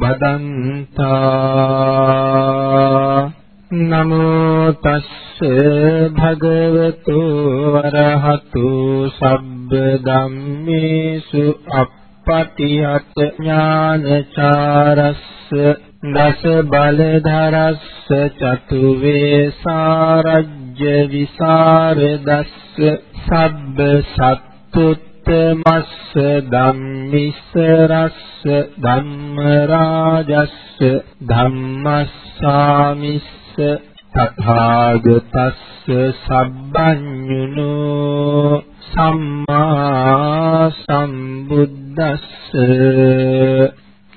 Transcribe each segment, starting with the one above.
බදන්තා। නමෝ තස්ස භගවතු වරහතු සබ්බ ධම්මේසු අප්පටිහත ඥානචාරස්ස දස බලධරස්ස චතු වේසාරජ්‍ය විසරදස්ස සබ්බ සත්තුත් මස්ස ධම්මිස්ස රස්ස ධම්ම රාජස්ස ධම්මස්සාමිස්ස තථාගතස්ස සබ්බඤුනෝ සම්මා සම්බුද්දස්ස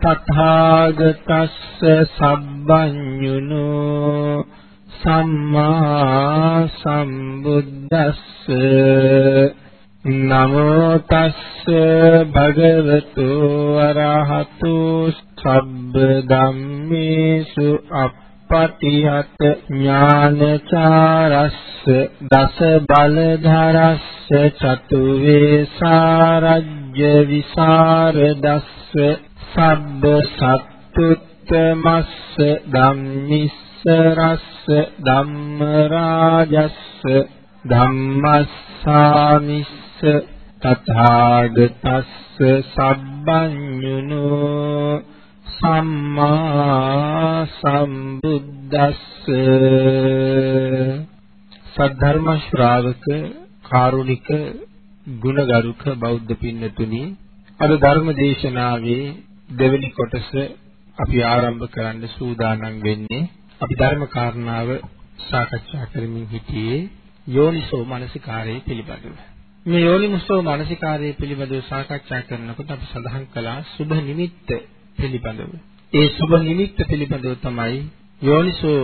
තථාගතස්ස සබ්බඤුනෝ සම්මා සම්බුද්දස්ස නමෝ තස්ස භගවතු අරහතු සබ්බ ධම්මේසු අප්පටිහත ඥානචාරස්ස දස බලධරස්ස චතු වේසාරජ්‍ය විසරදස්ස සබ්බ සත්තුත්තමස්ස ධම්මිස්ස රස්ස ධම්ම රාජස්ස ධම්මස්සාමිස්ස තථාගතස්ස සබ්බඤුනෝ සම්මා සම්බුද්දස්ස සද්ධර්ම ශ්‍රාවක කාරුණික ගුණගරුක බෞද්ධ පින්නතුනි අද ධර්ම දේශනාවේ දෙවෙනි කොටස අපි ආරම්භ කරන්න සූදානම් වෙන්නේ අපි ධර්ම කාරණාව සාකච්ඡා කරමින් සිටියේ යෝනිසෝ මනසිකාරයේ පිළිබඳව. මේ යෝනිසෝ මනසිකාරයේ පිළිබඳව සාකච්ඡා කරනකොට අපි සඳහන් කළා සුභ නිමිත්ත පිළිබඳව. ඒ සුභ නිමිත්ත පිළිබඳව තමයි යෝනිසෝ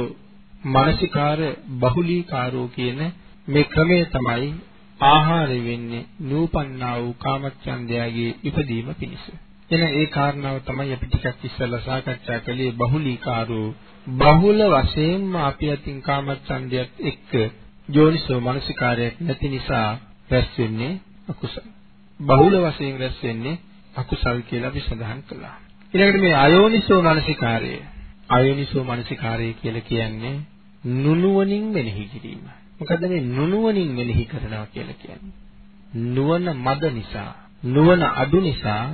මනසිකාර බහුලීකාරෝ කියන මේ ක්‍රමය තමයි ආහාරය වෙන්නේ නූපන්නා වූ කාමච්ඡන්දයාගේ ඉපදීම පිණිස. එන ඒ කාරණාව තමයි අපි ටිකක් ඉස්සෙල්ලා සාකච්ඡා කළේ බහුලීකාරෝ බහුල වශයෙන්ම අපි අතින් කාමච්ඡන්දයත් එක්ක යෝනිසෝ මනසිකාරයක් නැති නිසා රැස් වෙන්නේ අකුසල. බහුල වශයෙන් රැස් වෙන්නේ අකුසල් කියලා අපි සඳහන් කළා. ඊළඟට මේ අයෝනිසෝ මනසිකාරය අයෝනිසෝ මනසිකාරය කියලා කියන්නේ නුනුවණින් මෙනෙහි කිරීම. මොකද මේ නුනුවණින් මෙනෙහි කරනවා කියලා කියන්නේ? නුවණ මද නිසා, නුවණ අඩු නිසා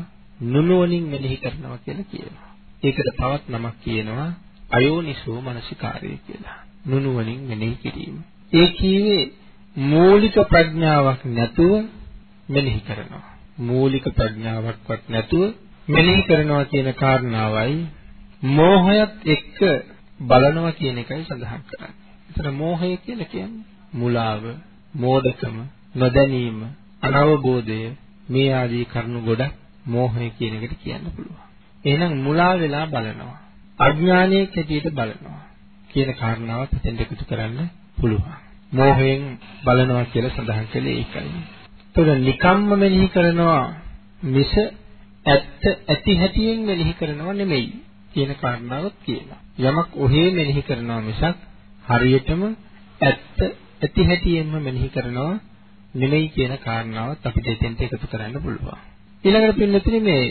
නුනුවණින් මෙනෙහි කරනවා කියලා කියනවා. ඒකට තවත් නමක් කියනවා අයෝනිසෝ මනසිකාරය කියලා. නුනුවණින් මෙනෙහි කිරීම. ඒ කියවේ මූලික ප්‍රඥාවක් නැතුව මෙනෙහි කරනවා. මූලික ප්‍රඥාවක්වත් නැතුව මෙනෙහි කරනවා කියන කාරණාවයි මෝහයත් එක්ක බලනවා කියන එකයි සඳහන් කරන්නේ. එතන මෝහය කියලා කියන්නේ මුලාව, මෝඩකම, නොදැනීම, අනවබෝධය මේ ආදී කරුණු ගොඩක් මෝහය කියන එකට කියන්න පුළුවන්. එහෙනම් මුලා වෙලා බලනවා. අඥානයේ කැටියට බලනවා. කියන කාරණාවත් හිතෙන් එකතු කරන්න පුළුවන්. මෝහයෙන් බලනවා කියලා සඳහන් කළේ ඒකයි. ඒතකොට නිකම්ම මෙනෙහි කරනවා මිස ඇත්ත ඇති හැටියෙන් මෙනෙහි කරනවා නෙමෙයි කියන කාරණාවත් කියනවා. යමක් ඔහේ මෙනෙහි කරනවා මිසක් හරියටම ඇත්ත ඇති හැටියෙන්ම මෙනෙහි කරනවා නෙමෙයි කියන කාරණාවත් අපිට එතෙන්ට එකතු කරන්න පුළුවන්. ඊළඟට පින්නතුනේ මේ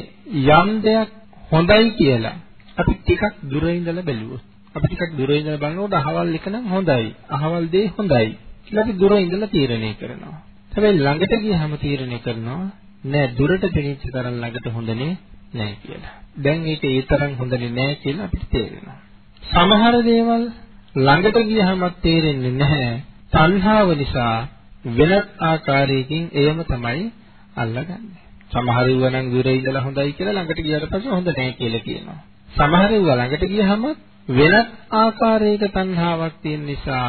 යම් දෙයක් හොඳයි කියලා අපි ටිකක් දුර ඉඳලා බැලුවොත් අපි ටිකක් දුර ඉඳලා බලනකොට අහවල් එක නම් හොඳයි. අහවල් දේ හොඳයි. කියලා අපි දුර ඉඳලා තීරණය කරනවා. හැබැයි ළඟට ගියහම තීරණය කරනවා නෑ දුරට පෙනිච්ච තරම් ළඟට හොඳනේ නෑ කියලා. දැන් ඒක ඒ තරම් හොඳනේ නෑ කියලා අපිට තේරෙනවා. සමහර දේවල් ළඟට ගියහමත් තේරෙන්නේ නැහැ. තණ්හාව නිසා වෙනත් ආකාරයකින් එයම තමයි අල්ලගන්නේ. සමහර ඒවා නම් දුර ඉඳලා හොඳයි කියලා ළඟට ගියාට පස්සේ හොඳ නැහැ කියලා කියනවා. සමහර ඒවා ළඟට ගියහම වෙනත් ආකාරයක තණ්හාවක් තියෙන නිසා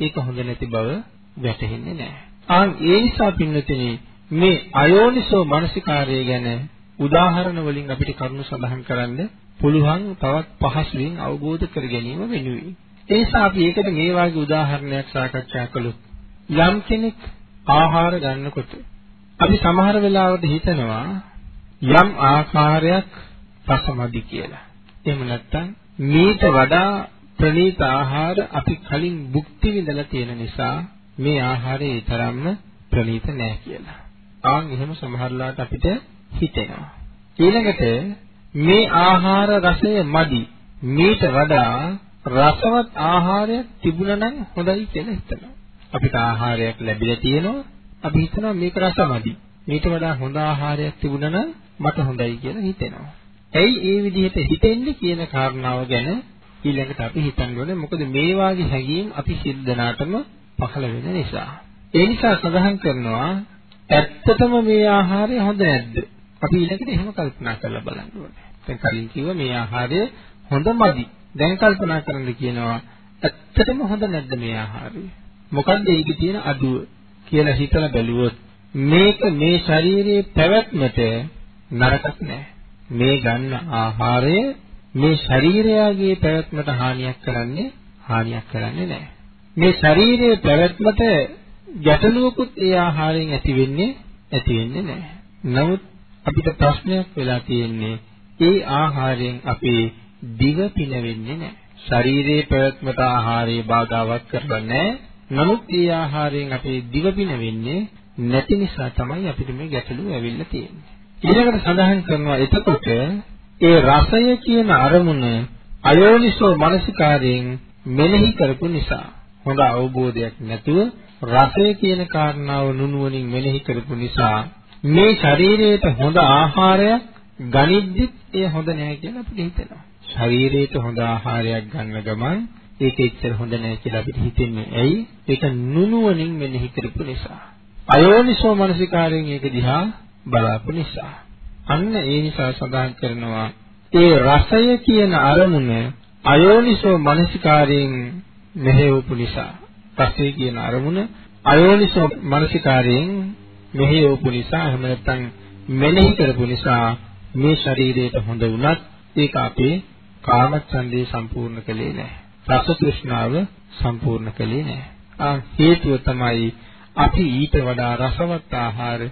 ඒක හොඳ නැති බව වැටහෙන්නේ නැහැ. ආන් ඒ නිසා පින්නතිනේ මේ අයෝනිසෝ මනසිකාරය ගැන උදාහරණ වලින් අපිට කරුණු සඳහන් කරන්න පුළුවන් තවත් පහසුවෙන් අවබෝධ කර ගැනීම වෙනුවෙන්. ඒ නිසා අපි ඒකට මේ වගේ උදාහරණයක් සාකච්ඡා කළොත් යම් කෙනෙක් ආහාර ගන්නකොට අපි සමහර වෙලාවට හිතනවා යම් ආකාරයක් රසමදි කියලා. එහෙම නැත්නම් මීට වඩා ප්‍රණීත ආහාර අපි කලින් භුක්ති විඳලා තියෙන නිසා මේ ආහාරය ඒ තරම්ම ප්‍රණීත නෑ කියලා. ආන් එහෙම සමහරලාට අපිට හිතෙනවා. ඊළඟට මේ ආහාර රසය මදි. මීට වඩා රසවත් ආහාරයක් තිබුණා නම් හොඳයි කියලා හිතනවා. අපිට ආහාරයක් ලැබිලා තියෙනවා. අපි හිතනවා මේක රසමදි. මේට වඩා හොඳ ආහාරයක් තිබුණා නම් මට හොඳයි කියලා හිතෙනවා. ඇයි ඒ විදිහට හිතෙන්නේ කියන කාරණාව ගැන ඊළඟට අපි හිතන්න ඕනේ. මොකද මේ වාගේ හැඟීම් අපි සිද්දනාටම පහළ වෙන නිසා. ඒ නිසා සඳහන් කරනවා ඇත්තටම මේ ආහාරය හොඳ නැද්ද? අපි ඊළඟට එහෙම කල්පනා කරලා බලන්න ඕනේ. දැන් කලින් කිව්වා මේ ආහාරය හොඳමදි. දැන් කල්පනා කරන්න කියනවා ඇත්තටම හොඳ නැද්ද මේ ආහාරය? මොකද්ද ඒකේ තියෙන අඩුව කියලා හිතලා බැලුවොත් මේක මේ ශරීරයේ පැවැත්මට නරකක් නෑ. මේ ගන්න ආහාරය මේ ශරීරයගේ පැවැත්මට හානියක් කරන්නේ හානියක් කරන්නේ නෑ. මේ ශරීරයේ පැවැත්මට ගැටලුවකුත් ඒ ආහාරයෙන් ඇති වෙන්නේ ඇති වෙන්නේ නැහැ. නමුත් අපිට ප්‍රශ්නයක් වෙලා තියෙන්නේ ඒ ආහාරයෙන් අපේ දිව පිනවෙන්නේ නැහැ. ශරීරයේ පැවැත්මට ආහාරයේ බාධාවක් කරලා නැහැ. නමුත් ඒ ආහාරයෙන් අපේ දිව පිනවෙන්නේ නැති නිසා තමයි අපිට මේ ගැටලුව ඇවිල්ලා තියෙන්නේ. ඊළඟට සඳහන් කරනවා එතකොට ඒ රසය කියන අරමුණ අයෝනිසෝ මනසිකාරයෙන් මෙනෙහි කරපු නිසා හොඳ අවබෝධයක් නැතුව රසය කියන කාරණාව නුනුවණින් මෙනෙහි කරපු නිසා මේ ශරීරයට හොඳ ආහාරයක් ගනිද්දිත් ඒ හොඳ නැහැ කියලා අපිට හිතෙනවා. ශරීරයට හොඳ ආහාරයක් ගන්න ගමන් ඒක එච්චර හොඳ නැහැ කියලා අපිට හිතෙන්නේ. ඇයි? ඒක නුනුවණින් මෙනෙහි කරපු නිසා. අයෝනිසෝ මනසිකාරයෙන් ඒක දිහා බලාපු නිසා. අන්න ඒ නිසා සඳහන් කරනවා ඒ රසය කියන අරමුණ අයෝනිසෝ මනසිකාරයෙන් මෙහෙවපු නිසා රසය කියන අරමුණ අයෝනිසෝ මනසිකාරයෙන් මෙහෙවපු නිසා එහෙම නැත්නම් මෙනෙහි කරපු නිසා මේ ශරීරයට හොඳ වුණත් ඒක අපේ කාමච්ඡන්දේ සම්පූර්ණ කළේ නැහැ. රස තෘෂ්ණාව සම්පූර්ණ කළේ නැහැ. ආ හේතුව තමයි අපි ඊට වඩා රසවත් ආහාර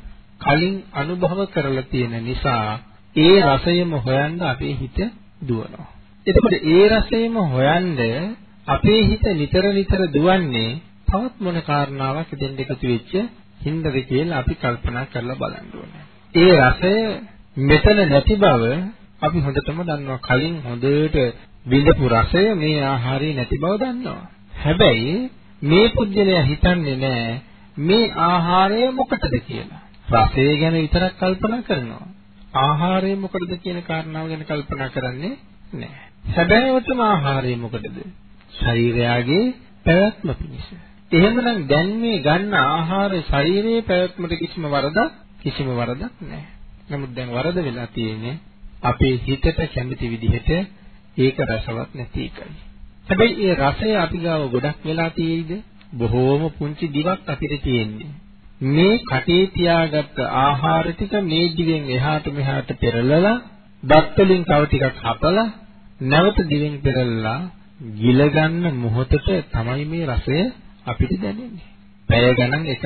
කලින් අනුභව කරලා තියෙන නිසා ඒ රසයම හොයන්න අපේ හිත දුවනවා. එතකොට ඒ රසයම හොයන්න අපේ හිත නිතර නිතර දුවන්නේ තවත් මොන කාරණාවක් දෙන්න එකතු වෙච්ච හින්දාද කියලා අපි කල්පනා කරලා බලන්න ඕනේ. ඒ රසය මෙතන නැති බව අපි හොඳටම දන්නවා. කලින් හොඳට විඳපු රසය මේ ආහාරේ නැති බව දන්නවා. හැබැයි මේ පුද්ගලයා හිතන්නේ නැහැ මේ ආහාරය මොකටද කියලා. රසය ගැන විතරක් කල්පනා කරනවා. ආහාරය මොකටද කියන කාරණාව ගැන කල්පනා කරන්නේ නැහැ. සැබෑවටම ආහාරය මොකටද? ශරීරයගේ පැවැත්ම පිණිස. එහෙමනම් දැන් මේ ගන්න ආහාර ශරීරයේ පැවැත්මට කිසිම වරදක් කිසිම වරදක් නැහැ. නමුත් දැන් වරද වෙලා තියෙන්නේ අපේ හිතට කැමති විදිහට ඒක රසවත් නැති එකයි. හැබැයි ඒ රසය අපි ගාව ගොඩක් වෙලා තියෙයිද? බොහෝම පුංචි දිවක් අපිට තියෙන්නේ. මේ කටේ තියාගත්ත ආහාර ටික මේ දිවෙන් එහාට මෙහාට පෙරලලා දත් වලින් තව ටිකක් හපලා නැවත දිවෙන් පෙරලලා ගිල ගන්න මොහොතට තමයි මේ රසය අපිට දැනෙන්නේ. පැය ගණන් එක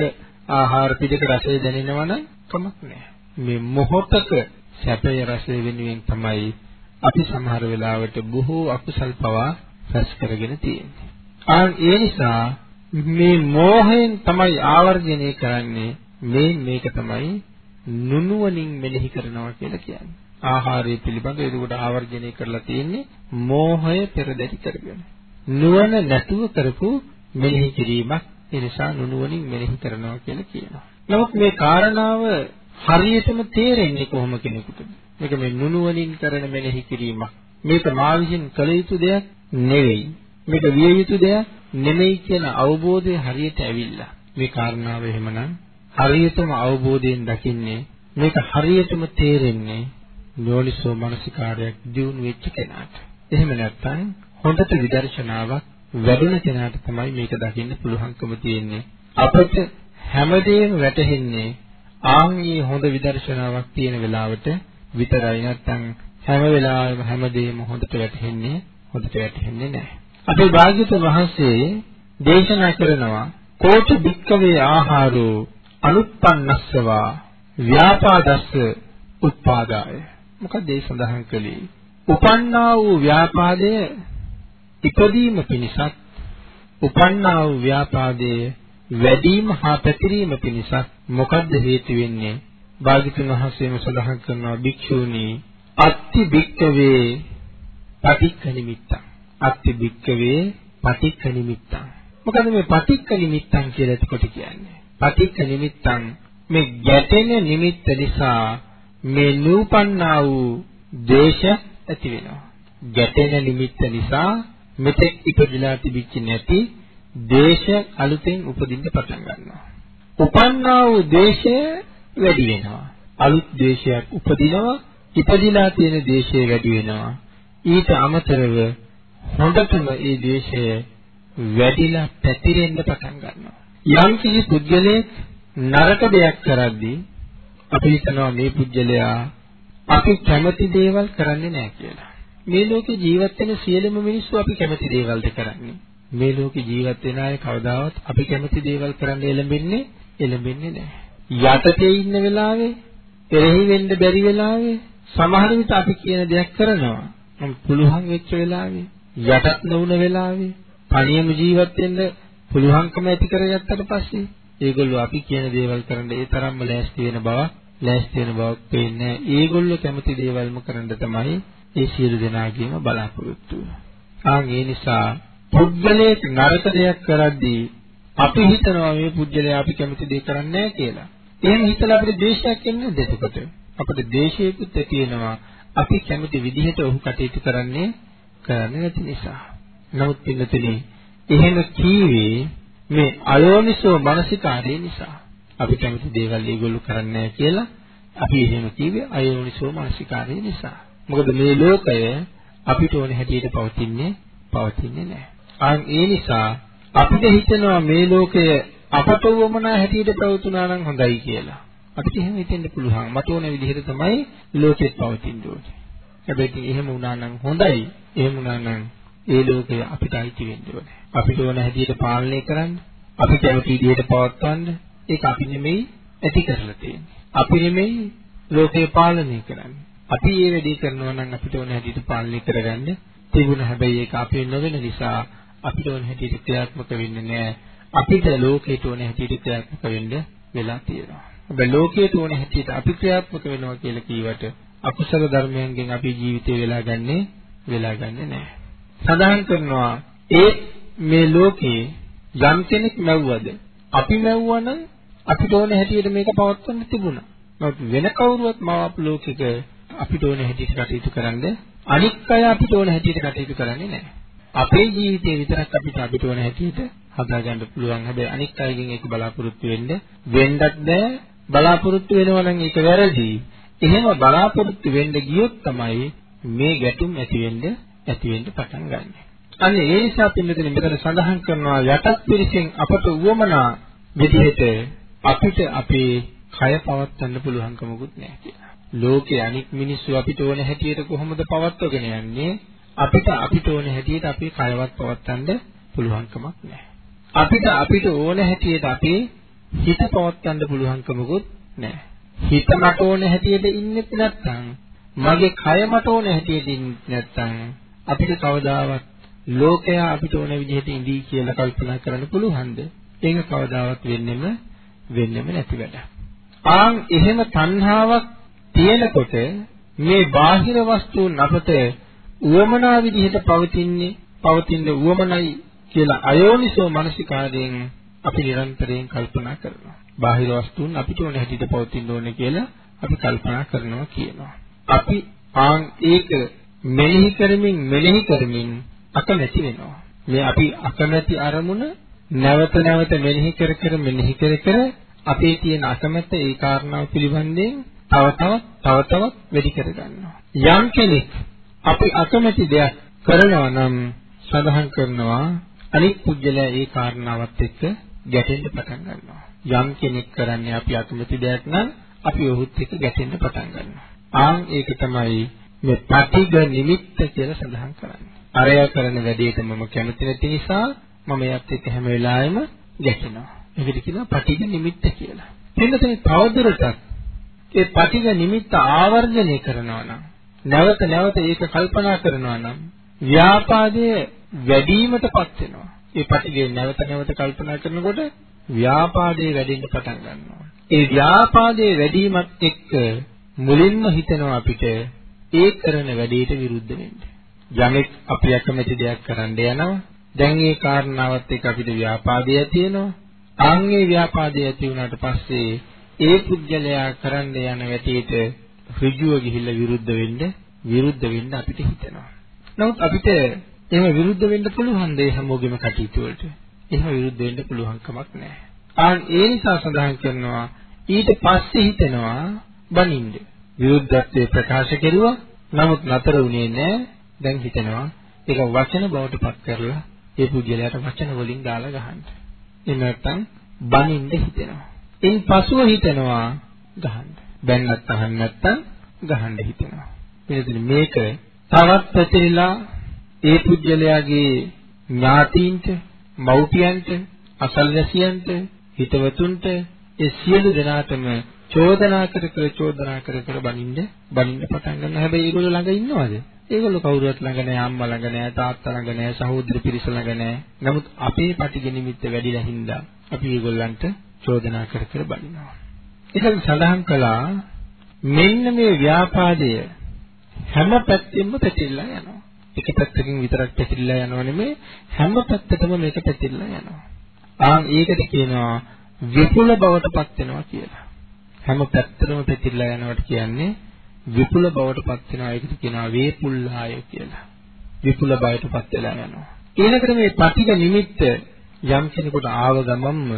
ආහාර පිටක රසය දැනෙනවා නම් කමක් නැහැ. මේ මොහොතක සැපය රසය වෙනුවෙන් තමයි අපි සමහර වෙලාවට බොහෝ අකුසල් පවා රැස් කරගෙන තියෙන්නේ. ආන් ඒ නිසා මේ මෝහයෙන් තමයි ආවර්ජනය කරන්නේ මේ මේක තමයි නුනුවණින් මෙනෙහි කරනවා කියලා කියන්නේ. ආහාරය පිළිබඳව ඒකට ආවර්ජනය කරලා තියෙන්නේ මෝහය පෙරදැරි කරගෙන. නුවණ නැතුව කරපු මෙනෙහි කිරීමක් ඒ නිසා නුනුවණින් මෙනෙහි කරනවා කියලා කියනවා. නමුත් මේ කාරණාව හරියටම තේරෙන්නේ කොහොම කෙනෙකුටද? මේක මේ නුනුවණින් කරන මෙනෙහි කිරීමක්. මේක මා විසින් කළ යුතු දෙයක් නෙවෙයි. මේක විය යුතු දෙයක් නෙමෙයි කියන අවබෝධය හරියට ඇවිල්ලා. මේ කාරණාව එහෙමනම් හරියටම අවබෝධයෙන් දකින්නේ මේක හරියටම තේරෙන්නේ යෝනිසෝ මනසිකාරයක් දියුණු වෙච්ච කෙනාට. එහෙම නැත්නම් හොඳට විදර්ශනාවක් වැඩුණ කෙනාට තමයි මේක දකින්න පුළුවන්කම තියෙන්නේ. අපිට හැමදේම වැටහෙන්නේ ආන්ගේ හොඳ විදර්ශනාවක් තියෙන වෙලාවට විතරයි නැත්නම් හැම වෙලාවෙම හැමදේම හොඳට වැටහෙන්නේ හොඳට වැටහෙන්නේ නැහැ. අපේ භාග්‍යතුන් වහන්සේ දේශනා කරනවා කෝච බික්කවේ ආහාරෝ අනුප්පන්නස්සවා ව්‍යාපාදස්ස උත්පාදාය. මොකද ඒ සඳහන් කළේ? උපන්නා වූ ව්‍යාපාදය ඉපදීම පිණිසත් උපන්නා වූ ව්‍යාපාදයේ වැඩිම හා පැතිරීම පිණිසත් මොකද්ද හේතු වෙන්නේ? භාග්‍යතුන් වහන්සේම සඳහන් කරනවා භික්ෂූනි අත්ති භික්කවේ පටික්ක නිමිත්තං. අත්ති භික්කවේ පටික්ක නිමිත්තං. මොකද මේ පටික්ක නිමිත්තං කියලා එතකොට කියන්නේ? පටික්ක නිමිත්තං මේ ගැටෙන නිමිත්ත නිසා මේ නූපන්නා වූ දේශ ඇති වෙනවා. ගැටෙන නිමිත්ත නිසා මෙතෙක් ඉපදිලා තිබිච්ච නැති දේශ අලුතෙන් උපදින්න පටන් ගන්නවා උපන්නා වූ දේශය වැඩි වෙනවා අලුත් දේශයක් උපදිනවා ඉපදිලා තියෙන දේශය වැඩි වෙනවා ඊට අමතරව හොඳටම ඒ දේශය වැඩිලා පැතිරෙන්න පටන් ගන්නවා. යම් කිසි පුද්ගලයෙක් නරක දෙයක් කරද්දී අපි හිතනවා මේ පුද්ගලයා අපි කැමති දේවල් කරන්නේ නැහැ කියලා. මේ ලෝකේ ජීවත් වෙන සියලුම මිනිස්සු අපි කැමති දේවල්ද කරන්නේ. මේ ලෝකේ ජීවත් වෙන අය කවදාවත් අපි කැමති දේවල් කරන්න එළඹෙන්නේ එළඹෙන්නේ නැහැ. යටතේ ඉන්න වෙලාවේ, එරෙහි වෙන්න බැරි වෙලාවේ සමහර විට අපි කියන දෙයක් කරනවා. නම් පුළුවන් වෙච්ච වෙලාවේ යටත් නොවුන වෙලාවේ තනියම ජීවත් වෙන්න පුළුවන්කම ඇති කරගත්තට පස්සේ ඒගොල්ලෝ අපි කියන දේවල් කරන්න ඒ තරම්ම ලෑස්ති වෙන බව ලෑස්ති වෙන බවක් පේන්නේ ඒගොල්ලෝ කැමති දේවල්ම කරන්න තමයි ඒ සියලු දෙනාගේම බලාපොරොත්තු ආන් ඒ නිසා පුද්ගලයෙක් නරක දෙයක් කරද්දී අපි හිතනවා මේ පුද්ගලයා අපි කැමති දේ කරන්නේ කියලා. එහෙම හිතලා අපිට ද්වේෂයක් එන්නේ නැද්ද එතකොට? අපිට ද්වේෂයකුත් ඇති වෙනවා. අපි කැමති විදිහට ඔහු කටයුතු කරන්නේ කරන්නේ නැති නිසා. නමුත් පින්නතුනි එහෙම කීවේ මේ අයෝනිසෝ මානසිකාරය නිසා. අපි කැමති දේවල් ඒගොල්ලෝ කරන්නේ කියලා අපි එහෙම කීවේ අයෝනිසෝ මානසිකාරය නිසා. මොකද මේ ලෝකය අපිට ඕන හැටියට පවතින්නේ පවතින්නේ නැහැ. ආන් ඒ නිසා අපිට හිතෙනවා මේ ලෝකය අපට වමනා හැටියට පවතුනා නම් හොඳයි කියලා. අපිට එහෙම හිතෙන්න පුළුවන්. මට ඕන විදිහට තමයි ලෝකෙත් පවතින්න ඕනේ. හැබැයි එහෙම වුණා නම් හොඳයි. එහෙම වුණා නම් ඒ ලෝකය අපිට අයිති වෙන්න ඕනේ. අපිට ඕන හැටියට පාලනය කරන්න, අපි කැමති විදිහට පවත්වන්න ඒක අපි නෙමෙයි ඇති කරලා තියෙන්නේ. අපි නෙමෙයි ලෝකය පාලනය කරන්නේ. අපි ඒ වැඩේ කරනවා නම් අපිට ඕන හැටියට පාලනය කරගන්න තිබුණ හැබැයි ඒක අපේ නොවන නිසා අපිට ඕන හැටියට ක්‍රියාත්මක වෙන්නේ නැහැ. අපිට ලෝකයට ඕන හැටියට ක්‍රියාත්මක වෙන්න වෙලා තියෙනවා. හැබැයි ලෝකයට ඕන හැටියට අපි ක්‍රියාත්මක වෙනවා කියලා කීවට අකුසල ධර්මයන්ගෙන් අපේ ජීවිතේ වෙලා ගන්නේ වෙලා ගන්නේ නැහැ. සඳහන් කරනවා ඒ මේ ලෝකේ යම් කෙනෙක් මැව්වද අපි මැව්වනම් අපිට ඕන හැටියට මේක පවත්වන්න තිබුණා. නමුත් වෙන කවුරුවත් මවාපු ලෝකෙක අපිට ඕන හැටියට කටයුතු කරන්න අනික් අය අපිට ඕන හැටියට කටයුතු කරන්නේ නැහැ. අපේ ජීවිතේ විතරක් අපිට අපිට ඕන හැටියට හදාගන්න පුළුවන්. හැබැයි අනික් අයගෙන් ඒක බලාපොරොත්තු වෙන්න වෙන්නත් බෑ. බලාපොරොත්තු වෙනවා නම් ඒක වැරදි. එහෙම බලාපොරොත්තු වෙන්න ගියොත් තමයි මේ ගැටුම් ඇති වෙන්න ඇති වෙන්න පටන් ගන්නෙ. අන්න ඒ නිසා පින්නදින මෙතන සඳහන් කරනවා යටත් පිරිසෙන් අපට උවමනා විදිහට අපිට අපේ කය පවත්වන්න පුළුවන්කමකුත් නැහැ කියලා. ලෝකේ අනික් මිනිස්සු අපිට ඕන හැටියට කොහොමද පවත්වගෙන යන්නේ? අපිට අපිට ඕන හැටියට අපේ කයවත් පවත්වන්න පුළුවන්කමක් නැහැ. අපිට අපිට ඕන හැටියට අපේ හිත පවත්වන්න පුළුවන්කමකුත් නැහැ. හිත මට ඕන හැටියට ඉන්නෙත් නැත්නම් මගේ කය මට ඕන හැටියට ඉන්නෙත් නැත්නම් අපිට කවදාවත් ලෝකයා අපිට ඕන විදිහට ඉඳී කියලා කල්පනා කරන්න පුළුවන්ද? ඒක කවදාවත් වෙන්නෙම වෙන්නෙම නැති වැඩක්. ආන් එහෙම තණ්හාවක් තියෙනකොට මේ බාහිර වස්තුන් අපට උවමනා විදිහට පවතින්නේ පවතින උවමනයි කියලා අයෝනිසෝ මනසිකාරයෙන් අපි නිරන්තරයෙන් කල්පනා කරනවා. බාහිර වස්තුන් අපිට ඕන හැටියට පවතින්න ඕනේ කියලා අපි කල්පනා කරනවා කියනවා. අපි ආන් ඒක මෙනෙහි කරමින් මෙනෙහි කරමින් අකමැති වෙනවා. මේ අපි අකමැති අරමුණ නැවත නැවත මෙනෙහි කර කර මෙනෙහි කර කර අපේ තියෙන අකමැත්ත ඒ කාරණාව පිළිබඳයෙන් තව තවත් තව තවත් වැඩි කර ගන්නවා. යම් කෙනෙක් අපි අකමැති දෙයක් කරනවා නම් සඳහන් කරනවා අනිත් පුජ්‍යලයා ඒ කාරණාවත් එක්ක ගැටෙන්න පටන් ගන්නවා. යම් කෙනෙක් කරන්නේ අපි අකමැති දෙයක් නම් අපි ඔහුත් එක්ක ගැටෙන්න පටන් ගන්නවා. ආන් ඒක තමයි මේ පටිඝ නිමිත්ත කියලා සඳහන් කරන්නේ. අරය කරන වැඩේට මම කැමති නැති නිසා මම එයත් එක්ක හැම වෙලාවෙම ගැටෙනවා. ඒකට කියනවා පටිඝ නිමිත්ත කියලා. එන්නතේ තවදුරටත් ඒ පටිඝ නිමිත්ත ආවර්ජනය කරනවා නම් නැවත නැවත ඒක කල්පනා කරනවා නම් ව්‍යාපාදයේ වැඩිවීමටපත් වෙනවා. ඒ පටිඝේ නැවත නැවත කල්පනා කරනකොට ව්‍යාපාදයේ වැඩෙන්න පටන් ගන්නවා. ඒ ව්‍යාපාදයේ වැඩිවීමත් එක්ක මුලින්ම හිතනවා අපිට ඒ කරන වැඩේට විරුද්ධ වෙන්න. යමෙක් අපි අකමැති දෙයක් කරන්න යනවා. දැන් ඒ කාරණාවත් එක්ක අපිට ව්‍යාපාදය ඇති වෙනවා. ආන්ගේ ව්‍යාපාදය ඇති වුණාට පස්සේ ඒ පුද්ගලයා කරන්න යන වැඩේට ඍජුව ගිහිල්ලා විරුද්ධ වෙන්න විරුද්ධ වෙන්න අපිට හිතෙනවා. නමුත් අපිට එහෙම විරුද්ධ වෙන්න පුළුවන් දේ හැමෝගෙම කටයුතු වලට. එහෙම විරුද්ධ වෙන්න පුළුවන් කමක් නැහැ. ආන් ඒ නිසා සඳහන් කරනවා ඊට පස්සේ හිතෙනවා බනින්න. විරුද්ධත්වයේ ප්‍රකාශ කෙරුවා නමුත් නතර වුණේ නැහැ. දැන් හිතෙනවා ඒක වචන බවට පත් කරලා ඒ පුජ්‍යලයට වචන වලින් දාලා ගහන්න. එහෙම නැත්නම් බනින්න හිතෙනවා. ඉන් පසුව හිතෙනවා ගහන්න. බැන්නත් අහන්න නැත්නම් ගහන්න හිතෙනවා. එනිසා මේක තවත් පැතිරිලා ඒ පුජ්‍යලයාගේ ඥාතීන්ට, මව්පියන්ට, අසල්වැසියන්ට, හිතවතුන්ට ඒ සියලු දෙනාටම චෝදනා කර කර චෝදනා කර කර බනින්න බනින්න පටන් ගන්නවා. හැබැයි ඒගොල්ලෝ ළඟ ඉන්නවද? ඒගොල්ලෝ කවුරුවත් ළඟ නැහැ, අම්මා ළඟ නැහැ, තාත්තා ළඟ නැහැ, සහෝදර පිරිස ළඟ නැහැ. නමුත් අපේ පටිඝ නිමිත්ත වැඩිලා හින්දා අපි ඒගොල්ලන්ට චෝදනා කර කර බනිනවා. ඒක සඳහන් කළා මෙන්න මේ ව්‍යාපාදය හැම පැත්තෙම පැතිරලා යනවා. එක පැත්තකින් විතරක් පැතිරලා යනව නෙමෙයි හැම පැත්තටම මේක පැතිරලා යනවා. ආන් ඒකට කියනවා විපුල බවට පත් වෙනවා කියලා. හැම පැත්තටම පැතිරලා යනවට කියන්නේ විපුල බවට පත් වෙනවා ඒකට කියනවා වේපුල්ලාය කියලා. විපුල බවට පත් වෙලා යනවා. ඊළඟට මේ පටිඝ නිමිත්ත යම් කෙනෙකුට ආව ගමන්ම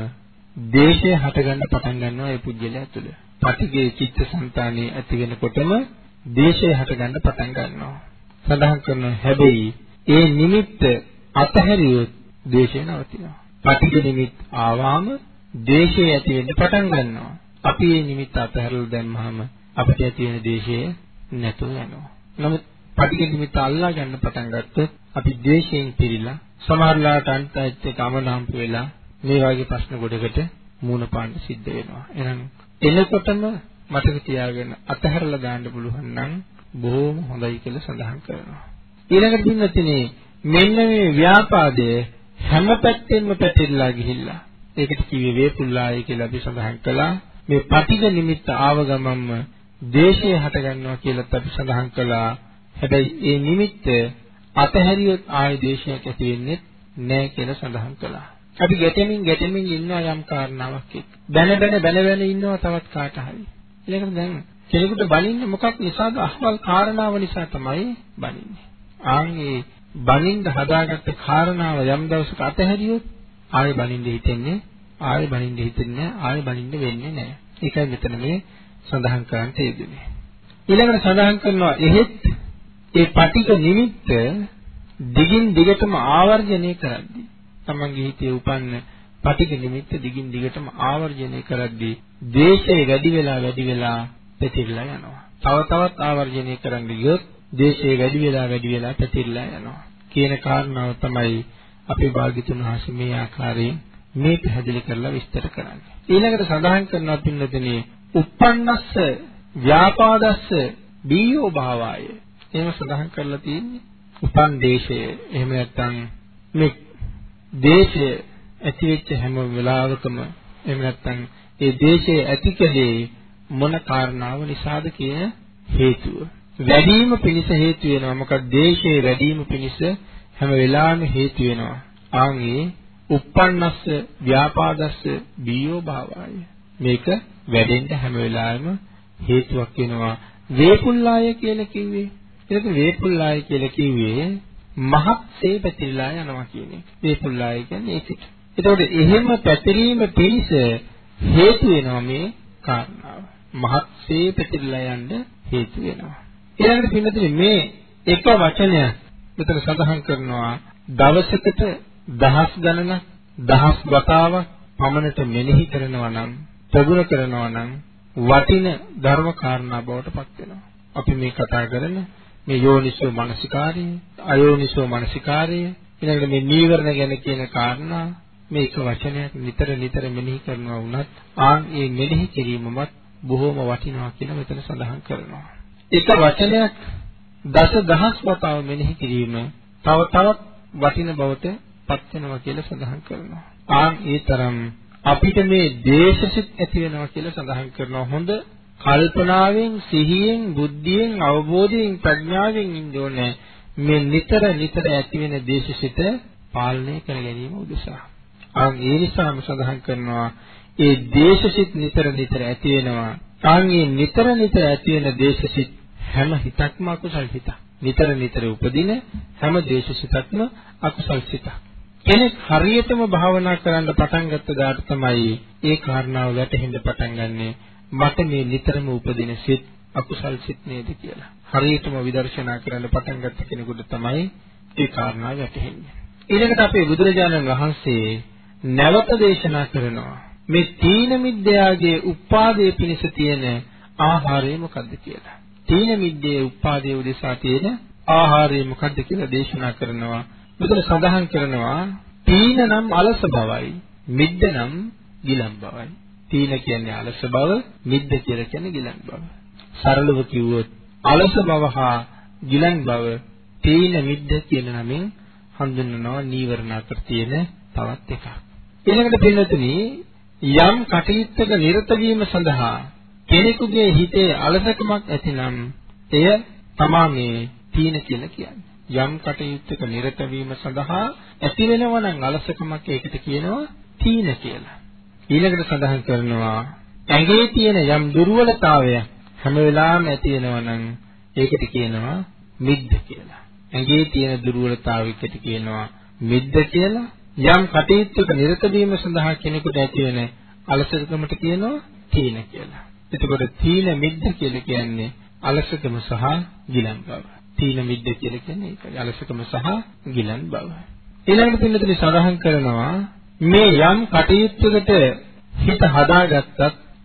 දේශය හටගන්න පටන් ගන්නවා ඒ පුජ්‍යලයා තුළ. පටිඝේ චිත්තසංතානයේ ඇති වෙනකොටම දේශය හටගන්න පටන් ගන්නවා. සඳහන් කරන හැබැයි ඒ නිමිත්ත අතහැරියොත් දේශය නවතිනවා. පටිඝ නිමිත් ආවාම දේශය ඇති වෙන්න පටන් ගන්නවා. අපි මේ නිමිත්ත අතහැරලා දැම්මහම අපිට ඇති වෙන දේශය නැතුව යනවා. නමුත් පටිඝ නිමිත්ත අල්ලා ගන්න පටන් ගත්තොත් අපි ද්වේෂයෙන් පිරීලා සමහරලාට අන්තයත් එක්ක අමනාම්ප වෙලා මේ වගේ ප්‍රශ්න ගොඩකට මූණ පාන්න සිද්ධ වෙනවා. එහෙනම් එනකොටම මතක තියාගෙන අතහැරලා දාන්න පුළුවන් නම් බොහොම හොඳයි කියලා සඳහන් කරනවා. ඊළඟට පින්නතිනේ මෙන්න මේ ව්‍යාපාදය හැම පැත්තෙම පැතිරලා ගිහිල්ලා ඒකට කිව්වේ වේපුල්ලාය කියලා අපි සඳහන් කළා. මේ පටිඝ නිමිත්ත ආව ගමන්ම දේශය හට ගන්නවා කියලාත් අපි සඳහන් කළා. හැබැයි ඒ නිමිත්ත අතහැරියොත් ආයේ දේශයක් ඇති වෙන්නේ නැහැ කියලා සඳහන් කළා. අපි ගැටෙමින් ගැටෙමින් ඉන්නවා යම් කාරණාවක් එක්ක. බැන බැන බැන බැන ඉන්නවා තවත් කාට හරි. ඒකට දැන් කෙනෙකුට බලින්නේ මොකක් නිසාද? අහවල් කාරණාව නිසා තමයි බලින්නේ. ආන්ගේ බලින්න හදාගත්ත කාරණාව යම් දවසක අතහැරියොත් ආයෙ බලින්න හිතෙන්නේ ආයෙ බලින්න හිතෙන්නේ ආයෙ බලින්න වෙන්නේ නැහැ. ඒකයි මෙතන මේ සඳහන් කරන්න තියෙන්නේ. ඊළඟට සඳහන් කරනවා එහෙත් ඒ පටික නිමිත්ත දිගින් දිගටම ආවර්ජනය කරද්දී තමන්ගේ හිතේ උපන්න පටික නිමිත්ත දිගින් දිගටම ආවර්ජනය කරද්දී ද්වේෂය වැඩි වෙලා වැඩි වෙලා පැතිරලා යනවා. තව තවත් ආවර්ජනය කරන්න ගියොත් ද්වේෂය වැඩි වෙලා වැඩි වෙලා පැතිරලා යනවා. කියන කාරණාව තමයි අපේ භාග්‍යතුන් වහන්සේ මේ ආකාරයෙන් මේ පැහැදිලි කරලා විස්තර කරන්නේ. ඊළඟට සඳහන් කරනවා පින්නදෙනේ uppannassa ව්‍යාපාදස්ස බීයෝ භාවාය. එහෙම සඳහන් කරලා තියෙන්නේ. උපන් දේශය එහෙම නැත්නම් මේ දේශය ඇති වෙච්ච හැම වෙලාවකම එහෙම නැත්නම් ඒ දේශය ඇති කලේ මොන කාරණාව නිසාද කියන හේතුව. වැඩිම පිණිස හේතු වෙනවා. මොකද දේශයේ වැඩිම පිණිස හැම වෙලාවෙම හේතු වෙනවා. ආන්ගේ uppannassa ව්‍යාපාදස්ස බියෝ භාවය. මේක වැඩෙන්න හැම වෙලාවෙම හේතුවක් වෙනවා. වේපුල්ලාය කියලා කිව්වේ. ඒක වේපුල්ලාය කියලා කිව්වේ මහත් සේ පැතිරලා යනවා කියන එක. වේපුල්ලාය කියන්නේ ඒකට. එතකොට එහෙම පැතිරීම පිණිස හේතු වෙනවා මේ කාරණාව. මහත් සේ පැතිරලා යන්න හේතු වෙනවා. ඊළඟට පින්නතුනේ මේ එක වචනය මෙතන සඳහන් කරනවා දවසකට දහස් ගණනක් දහස් වතාවක් පමණට මෙනෙහි කරනවා නම් ප්‍රගුණ කරනවා නම් වටින ධර්ම කාරණා බවට පත් වෙනවා. අපි මේ කතා කරන මේ යෝනිසෝ මනසිකාරය, අයෝනිසෝ මනසිකාරය, ඊළඟට මේ නීවරණ ගැන කියන කාරණා මේ එක වචනයක් නිතර නිතර මෙනෙහි කරනවා වුණත් ආන් ඒ මෙනෙහි කිරීමමත් බොහෝම වටිනවා කියලා මෙතන සඳහන් කරනවා. එක වචනයක් දස දහස් වතාව මෙනෙහි කිරීම තව තවත් වටින බවට පත් වෙනවා කියලා සඳහන් කරනවා. ආන් ඒ තරම් අපිට මේ දේශසිත ඇති වෙනවා කියලා සඳහන් කරනවා. හොඳ කල්පනාවෙන්, සිහියෙන්, බුද්ධියෙන්, අවබෝධයෙන්, ප්‍රඥාවෙන් ඉන්න ඕනේ. මේ නිතර නිතර ඇති වෙන දේශසිත පාලනය කර ගැනීම උදෙසා. ආන් ඒ නිසාම සඳහන් කරනවා ඒ දේශසිත නිතර නිතර ඇති වෙනවා. ආන් මේ නිතර නිතර ඇති වෙන දේශසිත හැම හිතක්ම අකුසල් හිතක්. නිතර නිතර උපදින හැම දේශසිතක්ම අකුසල් සිතක්. කෙනෙක් හරියටම භාවනා කරන්න පටන් ගත්ත දාට තමයි ඒ කාරණාව වැටහෙන්න පටන් ගන්නෙ මට මේ නිතරම උපදින සිත් අකුසල් සිත් නේද කියලා. හරියටම විදර්ශනා කරන්න පටන් ගත්ත කෙනෙකුට තමයි ඒ කාරණාව වැටහෙන්නේ. ඊළඟට අපේ බුදුරජාණන් වහන්සේ නැවත දේශනා කරනවා මේ තීන මිද්‍යාගේ උපාදයේ පිණිස තියෙන ආහාරය මොකද්ද කියලා. තීන මිද්‍යේ උපාදයේ උදෙසා තියෙන ආහාරය මොකද්ද කියලා දේශනා කරනවා. මෙතන සඳහන් කරනවා තීන නම් අලස බවයි මිද්ද නම් ගිලන් බවයි. තීන කියන්නේ අලස බව, මිද්ද කියලා කියන්නේ ගිලන් බව. සරලව කිව්වොත් අලස බව හා ගිලන් බව තීන මිද්ද කියන නමින් හඳුන්වනවා නීවරණ අතර තියෙන තවත් එකක්. ඊළඟට පින්නතුනි යම් කටයුත්තක නිරත වීම සඳහා කෙනෙකුගේ හිතේ අලසකමක් ඇතිනම් එය තමා මේ තීන කියලා කියන්නේ. යම් කටයුත්තක නිරත වීම සඳහා ඇති වෙනවා නම් අලසකමක් ඒකට කියනවා තීන කියලා. ඊළඟට සඳහන් කරනවා ඇඟේ තියෙන යම් දුර්වලතාවයක් හැම වෙලාවෙම ඇති වෙනවා නම් ඒකට කියනවා මිද්ද කියලා. ඇඟේ තියෙන දුර්වලතාවයකට කියනවා මිද්ද කියලා. යම් කටයුත්තක නිරත වීම සඳහා කෙනෙකුට ඇති වෙන අලසකමට කියනවා තීන කියලා. එතකොට තීන මිද්ද කියලා කියන්නේ අලසකම සහ ගිලන් බව. තීන මිද්ද කියලා කියන්නේ ඒකයි. අලසකම සහ ගිලන් බව. ඊළඟට පින්නතුනි සඳහන් කරනවා මේ යම් කටයුත්තකට හිත හදාගත්තත්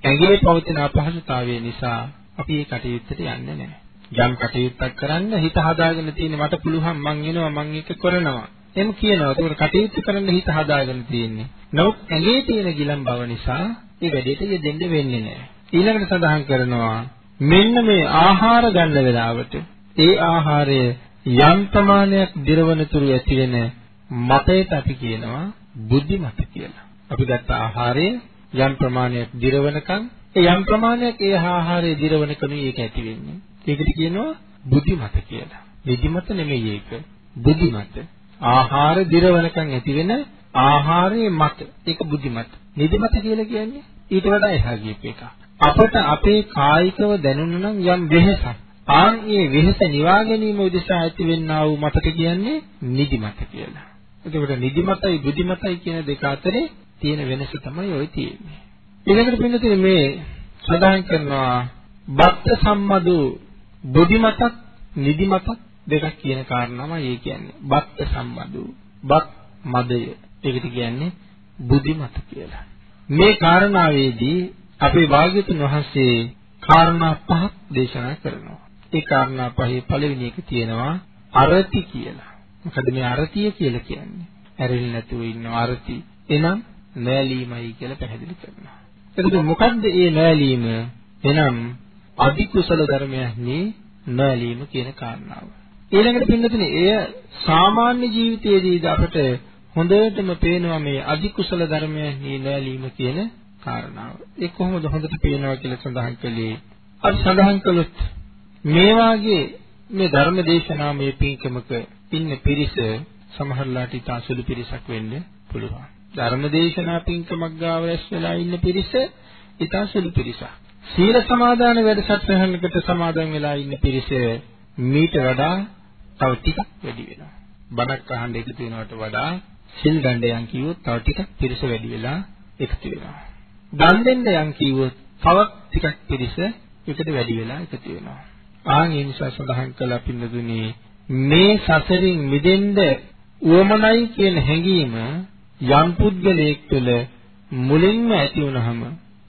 ඇඟේ පවතින අපහසුතාවය නිසා අපි මේ කටයුත්තට යන්නේ නැහැ. යම් කටයුත්තක් කරන්න හිත හදාගෙන තියෙන මට පුළුවන් මං එනවා මං ඒක කරනවා. එම් කියනවා. ඒක කටයුතු කරන්න හිත හදාගෙන තියෙන්නේ. නමුත් ඇඟේ තියෙන ගිලන් බව නිසා ඒ වැඩේට යෙදෙන්න වෙන්නේ නැහැ. ඊළඟට සඳහන් කරනවා මෙන්න මේ ආහාර ගන්න වෙලාවට ඒ ආහාරය යම් ප්‍රමාණයක් දිරවන තුරු ඇති වෙන මතයට අපි කියනවා බුද්ධිමත කියලා. අපි ගත්ත ආහාරය යම් ප්‍රමාණයක් දිරවනකම් ඒ යම් ප්‍රමාණයක් ඒ ආහාරය දිරවනකම ඒක ඇති වෙන්නේ. ඒකට කියනවා බුද්ධිමත කියලා. නිදිමත නෙමෙයි ඒක. බුද්ධිමත. ආහාර දිරවනකම් ඇති වෙන ආහාරයේ මත. ඒක බුද්ධිමත. නිදිමත කියලා කියන්නේ ඊට වඩා එහා ගියප එකක්. අපට අපේ කායිකව දැනුණ නම් යම් වෙහසක් ආන් මේ වෙහස නිවා ගැනීම උදෙසා ඇතිවෙනා වූ මතක කියන්නේ නිදිමත කියලා. එතකොට නිදිමතයි බුද්ධිමතයි කියන දෙක අතරේ තියෙන වෙනස තමයි ওই තියෙන්නේ. ඊළඟට පින්නතින මේ සඳහන් කරනවා බක්ත සම්මදු බුද්ධිමතක් නිදිමතක් දෙකක් කියන කාරණාවයි ඒ කියන්නේ. බක්ත සම්මදු බක් මදය. ඒකට කියන්නේ බුද්ධිමත කියලා. මේ කාරණාවේදී අපේ වාග්යතුන් වහන්සේ කාරණා පහක් දේශනා කරනවා. ඒ කාරණා පහේ පළවෙනි එක තියෙනවා අරති කියලා. මොකද මේ අරතිය කියලා කියන්නේ? ඇරෙන්නේ නැතුව ඉන්න අරති. එනම් නෑලීමයි කියලා පැහැදිලි කරනවා. එතකොට මොකද්ද මේ නෑලීම? එනම් අධි කුසල ධර්මයන්හි නෑලීම කියන කාරණාව. ඊළඟට පින්නතුනේ එය සාමාන්‍ය ජීවිතයේදී අපට හොඳටම පේනවා මේ අධිකුසල ධර්මයන්හි නැලීම කියන කාරණාව. ඒ කොහොමද හොඳට පේනවා කියලා සඳහන් කළේ? අපි සඳහන් කළොත් මේ වාගේ මේ ධර්ම දේශනාමය පින්කමක ඉන්න පිරිස සමහරලාට ඉතා සුළු පිරිසක් වෙන්න පුළුවන්. ධර්ම දේශනා පින්කමක් ගාව රැස් වෙලා ඉන්න පිරිස ඉතා සුළු පිරිසක්. සීල සමාදාන වැඩසටහනකට සමාදන් වෙලා ඉන්න පිරිස මීට වඩා තව ටිකක් වැඩි වෙනවා. බණක් අහන්න එකතු වෙනවට වඩා සිල් ගණ්ඩයන් කිව්වොත් තව ටිකක් පිරිස වැඩි වෙලා එකතු වෙනවා. දන් දෙන්න යන් කිව්වොත් තවත් ටිකක් පිරිස එකට වැඩි වෙලා එකතු වෙනවා. ආන් ඒ නිසා සඳහන් කළා පින්නදුනේ මේ සසරින් මිදෙන්න උවමනයි කියන හැඟීම යම් පුද්ගලයෙක් තුළ මුලින්ම ඇති වුනහම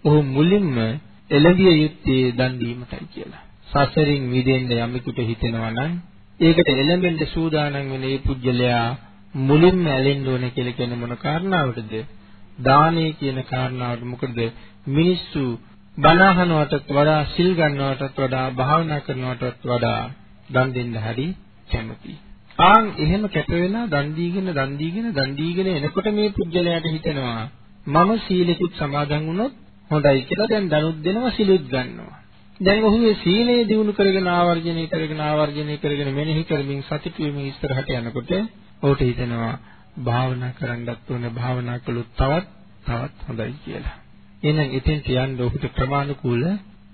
ඔහු මුලින්ම එළඹිය යුත්තේ දන් දීමටයි කියලා. සසරින් මිදෙන්න යමෙකුට හිතෙනවා නම් ඒකට එළඹෙන්න සූදානම් වෙන මේ පුජ්‍යලයා මුලින්ම ඇලෙන්න ඕනේ කියලා කියන්නේ මොන කාරණාවටද? දානය කියන කාරණාවට මොකද මිනිස්සු බණහනවටත් වඩා සිල් ගන්නවටත් වඩා භාවනා කරනවටත් වඩා දන් දෙන්න හරි කැමතියි. ආන් එහෙම කැප වෙලා දන් දීගෙන දන් දීගෙන දන් දීගෙන එනකොට මේ පුජ්‍යලයට හිතෙනවා මම සීලෙකුත් සමාදන් වුණොත් හොඳයි කියලා දැන් දනුත් දෙනවා සිලුත් ගන්නවා. දැන් ඔහු මේ සීලය දිනු කරගෙන ආවර්ජනය කරගෙන ආවර්ජනය කරගෙන මෙනෙහි කරමින් සතුටු වෙමින් ඉස්සරහට යනකොට ඔහුට හිතෙනවා භාවනා කරන්නත් ඕනේ භාවනා කළොත් තවත් තවත් හොඳයි කියලා. එහෙනම් එතෙන්ට යන්න ඔහුට ක්‍රමානුකූල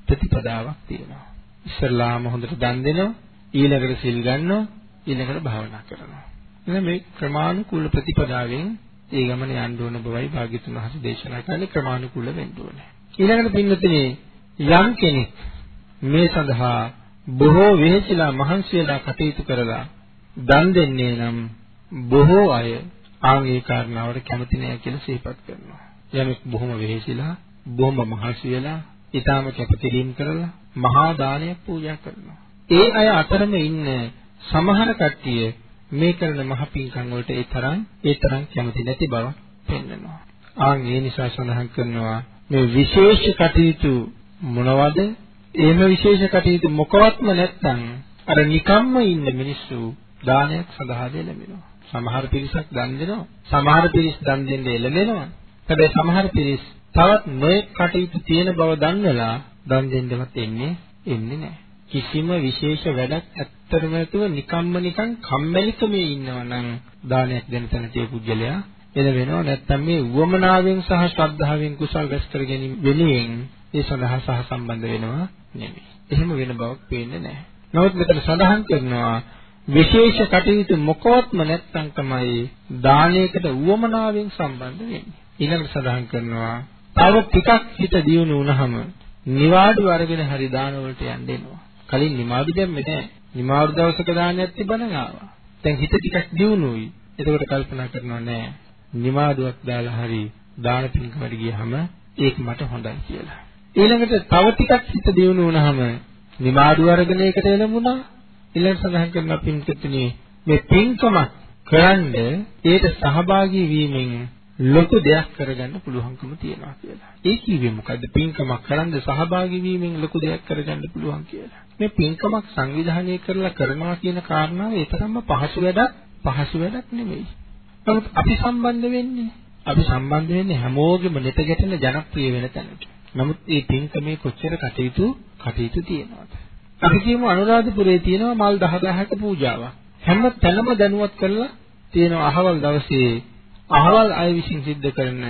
ප්‍රතිපදාවක් තියෙනවා. ඉස්සල්ලාම හොඳට දන් දෙනවා, ඊළඟට සිල් ගන්නවා, ඊළඟට භාවනා කරනවා. එහෙනම් මේ ක්‍රමානුකූල ප්‍රතිපදාවෙන් ඒ ගමන යන්න ඕන බවයි භාග්‍යතුන් වහන්සේ දේශනා කරන්නේ ක්‍රමානුකූල වෙන්න ඕනේ. ඊළඟට පින්නතුනේ යම් කෙනෙක් මේ සඳහා බොහෝ වෙහෙසිලා මහන්සි වෙලා කටයුතු කරලා දන් දෙන්නේ නම් බොහෝ අය ආන් ඒ කාරණාවට කැමති නෑ කියලා සිහිපත් කරනවා. යමෙක් බොහොම වෙහෙසිලා, බොහොම මහන්සි වෙලා, ඊටාම කැපකිරීම කරලා මහා දානයක් පූජා කරනවා. ඒ අය අතරම ඉන්න සමහර කට්ටිය මේ කරන මහ පිංකම් වලට ඒ තරම් ඒ තරම් කැමති නැති බව පෙන්වනවා. ආන් ඒ නිසා සඳහන් කරනවා මේ විශේෂ කටයුතු මොනවද? එහෙම විශේෂ කටයුතු මොකවත්ම නැත්නම් අර නිකම්ම ඉන්න මිනිස්සු දානයක් සඳහා දෙලෙමිනවා. සමහර පිරිසක් දන් දෙනවා. සමහර පිරිස් දන් දෙන්න එළඹෙනවා. හැබැයි සමහර පිරිස් තවත් නොයෙක් කටයුතු තියෙන බව දන්නලා දන් දෙන්නවත් එන්නේ එන්නේ නැහැ. කිසිම විශේෂ වැඩක් ඇත්තටම නැතුව නිකම්ම නිකන් කම්මැලිකමේ ඉන්නවා නම් දානයක් දෙන තැනට ඒ පුජ්‍යලයා එළවෙනවා. නැත්තම් මේ උවමනාවෙන් සහ ශ්‍රද්ධාවෙන් කුසල් රැස් කර ගැනීම වෙනුවෙන් ඒ සඳහා සහ සම්බන්ධ වෙනවා නෙමෙයි. එහෙම වෙන බවක් පේන්නේ නැහැ. නමුත් මෙතන සඳහන් කරනවා විශේෂ කටයුතු මොකවත්ම නැත්නම් තමයි දානයකට උවමනාවෙන් සම්බන්ධ වෙන්නේ. ඊළඟට සඳහන් කරනවා තව ටිකක් හිත දියුණු වුණාම නිවාඩු අරගෙන හරි දාන වලට යන්න එනවා. කලින් නිවාඩු දැම්මේ නැහැ. නිවාඩු දවසක දානයක් තිබුණා ආවා. දැන් හිත ටිකක් දියුණුයි. එතකොට කල්පනා කරනවා නෑ නිවාඩුවක් දාලා හරි දාන පින්කමට ගියහම ඒක මට හොඳයි කියලා. ඊළඟට තව ටිකක් හිත දියුණු වුණාම නිවාඩු අරගෙන ඒකට එළඹුණා. ඊළඟ සඳහන් කරන පින්කතුනි මේ පින්කමක් කරන්ඩ ඒට සහභාගී වීමෙන් ලොකු දෙයක් කරගන්න පුළුවන්කම තියෙනවා කියලා. ඒ කිව්වේ මොකද්ද? පින්කමක් කරන්ද සහභාගී වීමෙන් ලොකු දෙයක් කරගන්න පුළුවන් කියලා. මේ පින්කමක් සංවිධානය කරලා කරනවා කියන කාරණාව ඒ තරම්ම පහසු වැඩක් පහසු වැඩක් නෙමෙයි. නමුත් අපි සම්බන්ධ වෙන්නේ අපි සම්බන්ධ වෙන්නේ හැමෝගෙම නෙත ගැටෙන ජනප්‍රිය වෙන තැනට. නමුත් මේ පින්කමේ කොච්චර කටයුතු කටයුතු තියෙනවද? අපි කියමු අනුරාධපුරයේ තියෙනවා මල් 10000ක පූජාවක්. හැම තැනම දැනුවත් කරලා තියෙනවා අහවල් දවසේ අහවල් අය විසින් සිද්ධ කරන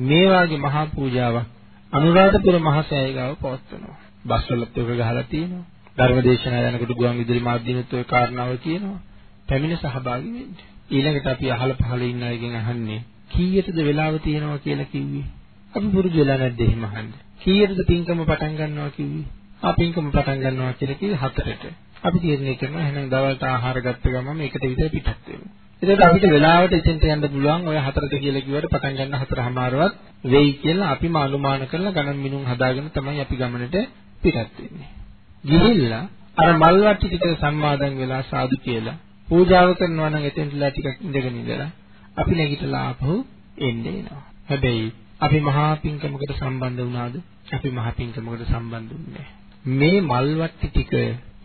මේ වාගේ මහා පූජාවක් අනුරාධපුර මහසෑය ගාව පවත්වනවා. බස්වලත් එක ගහලා තියෙනවා. ධර්මදේශනා යනකොට ගුවන් විදුලි මාධ්‍යමත් ඔය කාරණාව කියනවා. පැමිණ සහභාගී වෙන්න. ඊළඟට අපි අහල පහල ඉන්න අයගෙන් අහන්නේ කීයටද වෙලාව තියෙනවා කියලා කිව්වේ? අපි පුරුදු වෙලා නැද්ද එහෙම අහන්න? කීයටද පින්කම පටන් ගන්නවා කිව්වේ? ආ පින්කම පටන් ගන්නවා කියලා කිව්වේ හතරට. අපි තීරණය කරනවා එහෙනම් දවල්ට ආහාර ගත්ත ගමන් මේකට විතර පිටත් වෙමු. එතකොට අපිට වෙලාවට එතෙන්ට යන්න පුළුවන් ඔය හතරට කියලා කිව්වට පටන් ගන්න හතරමාරවත් වෙයි කියලා අපිම අනුමාන කරලා ගණන් මිනුම් හදාගෙන තමයි අපි ගමනට පිටත් වෙන්නේ. ගිහිල්ලා අර මල් වට්ටි ටික සම්මාදන් වෙලා සාදු කියලා පූජාව කරනවා නම් එතෙන්ටලා ටිකක් ඉඳගෙන ඉඳලා අපි නැගිටලා ආපහු එන්නේ එනවා. හැබැයි අපි මහා පිංකමකට සම්බන්ධ වුණාද? අපි මහා පිංකමකට සම්බන්ධ වුණේ මේ මල් වට්ටි ටික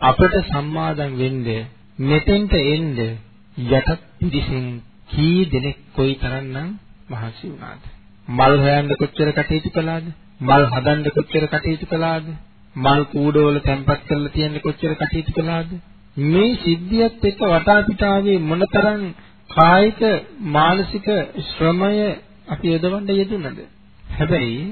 අපට සම්මාදන් වෙන්නේ මෙතෙන්ට එන්න යටත් පිටිසින් කී දෙනෙක් කොයි තරම්නම් මහන්සි වුණාද? මල් හොයන්න කොච්චර කටයුතු කළාද? මල් හදන්න කොච්චර කටයුතු කළාද? මල් කූඩවල තැන්පත් කරලා තියන්නේ කොච්චර කටයුතු කළාද? මේ සිද්ධියත් එක්ක වටා පිටාවේ මොනතරම් කායික මානසික ශ්‍රමය අපි යොදවන්න යෙදුනද? හැබැයි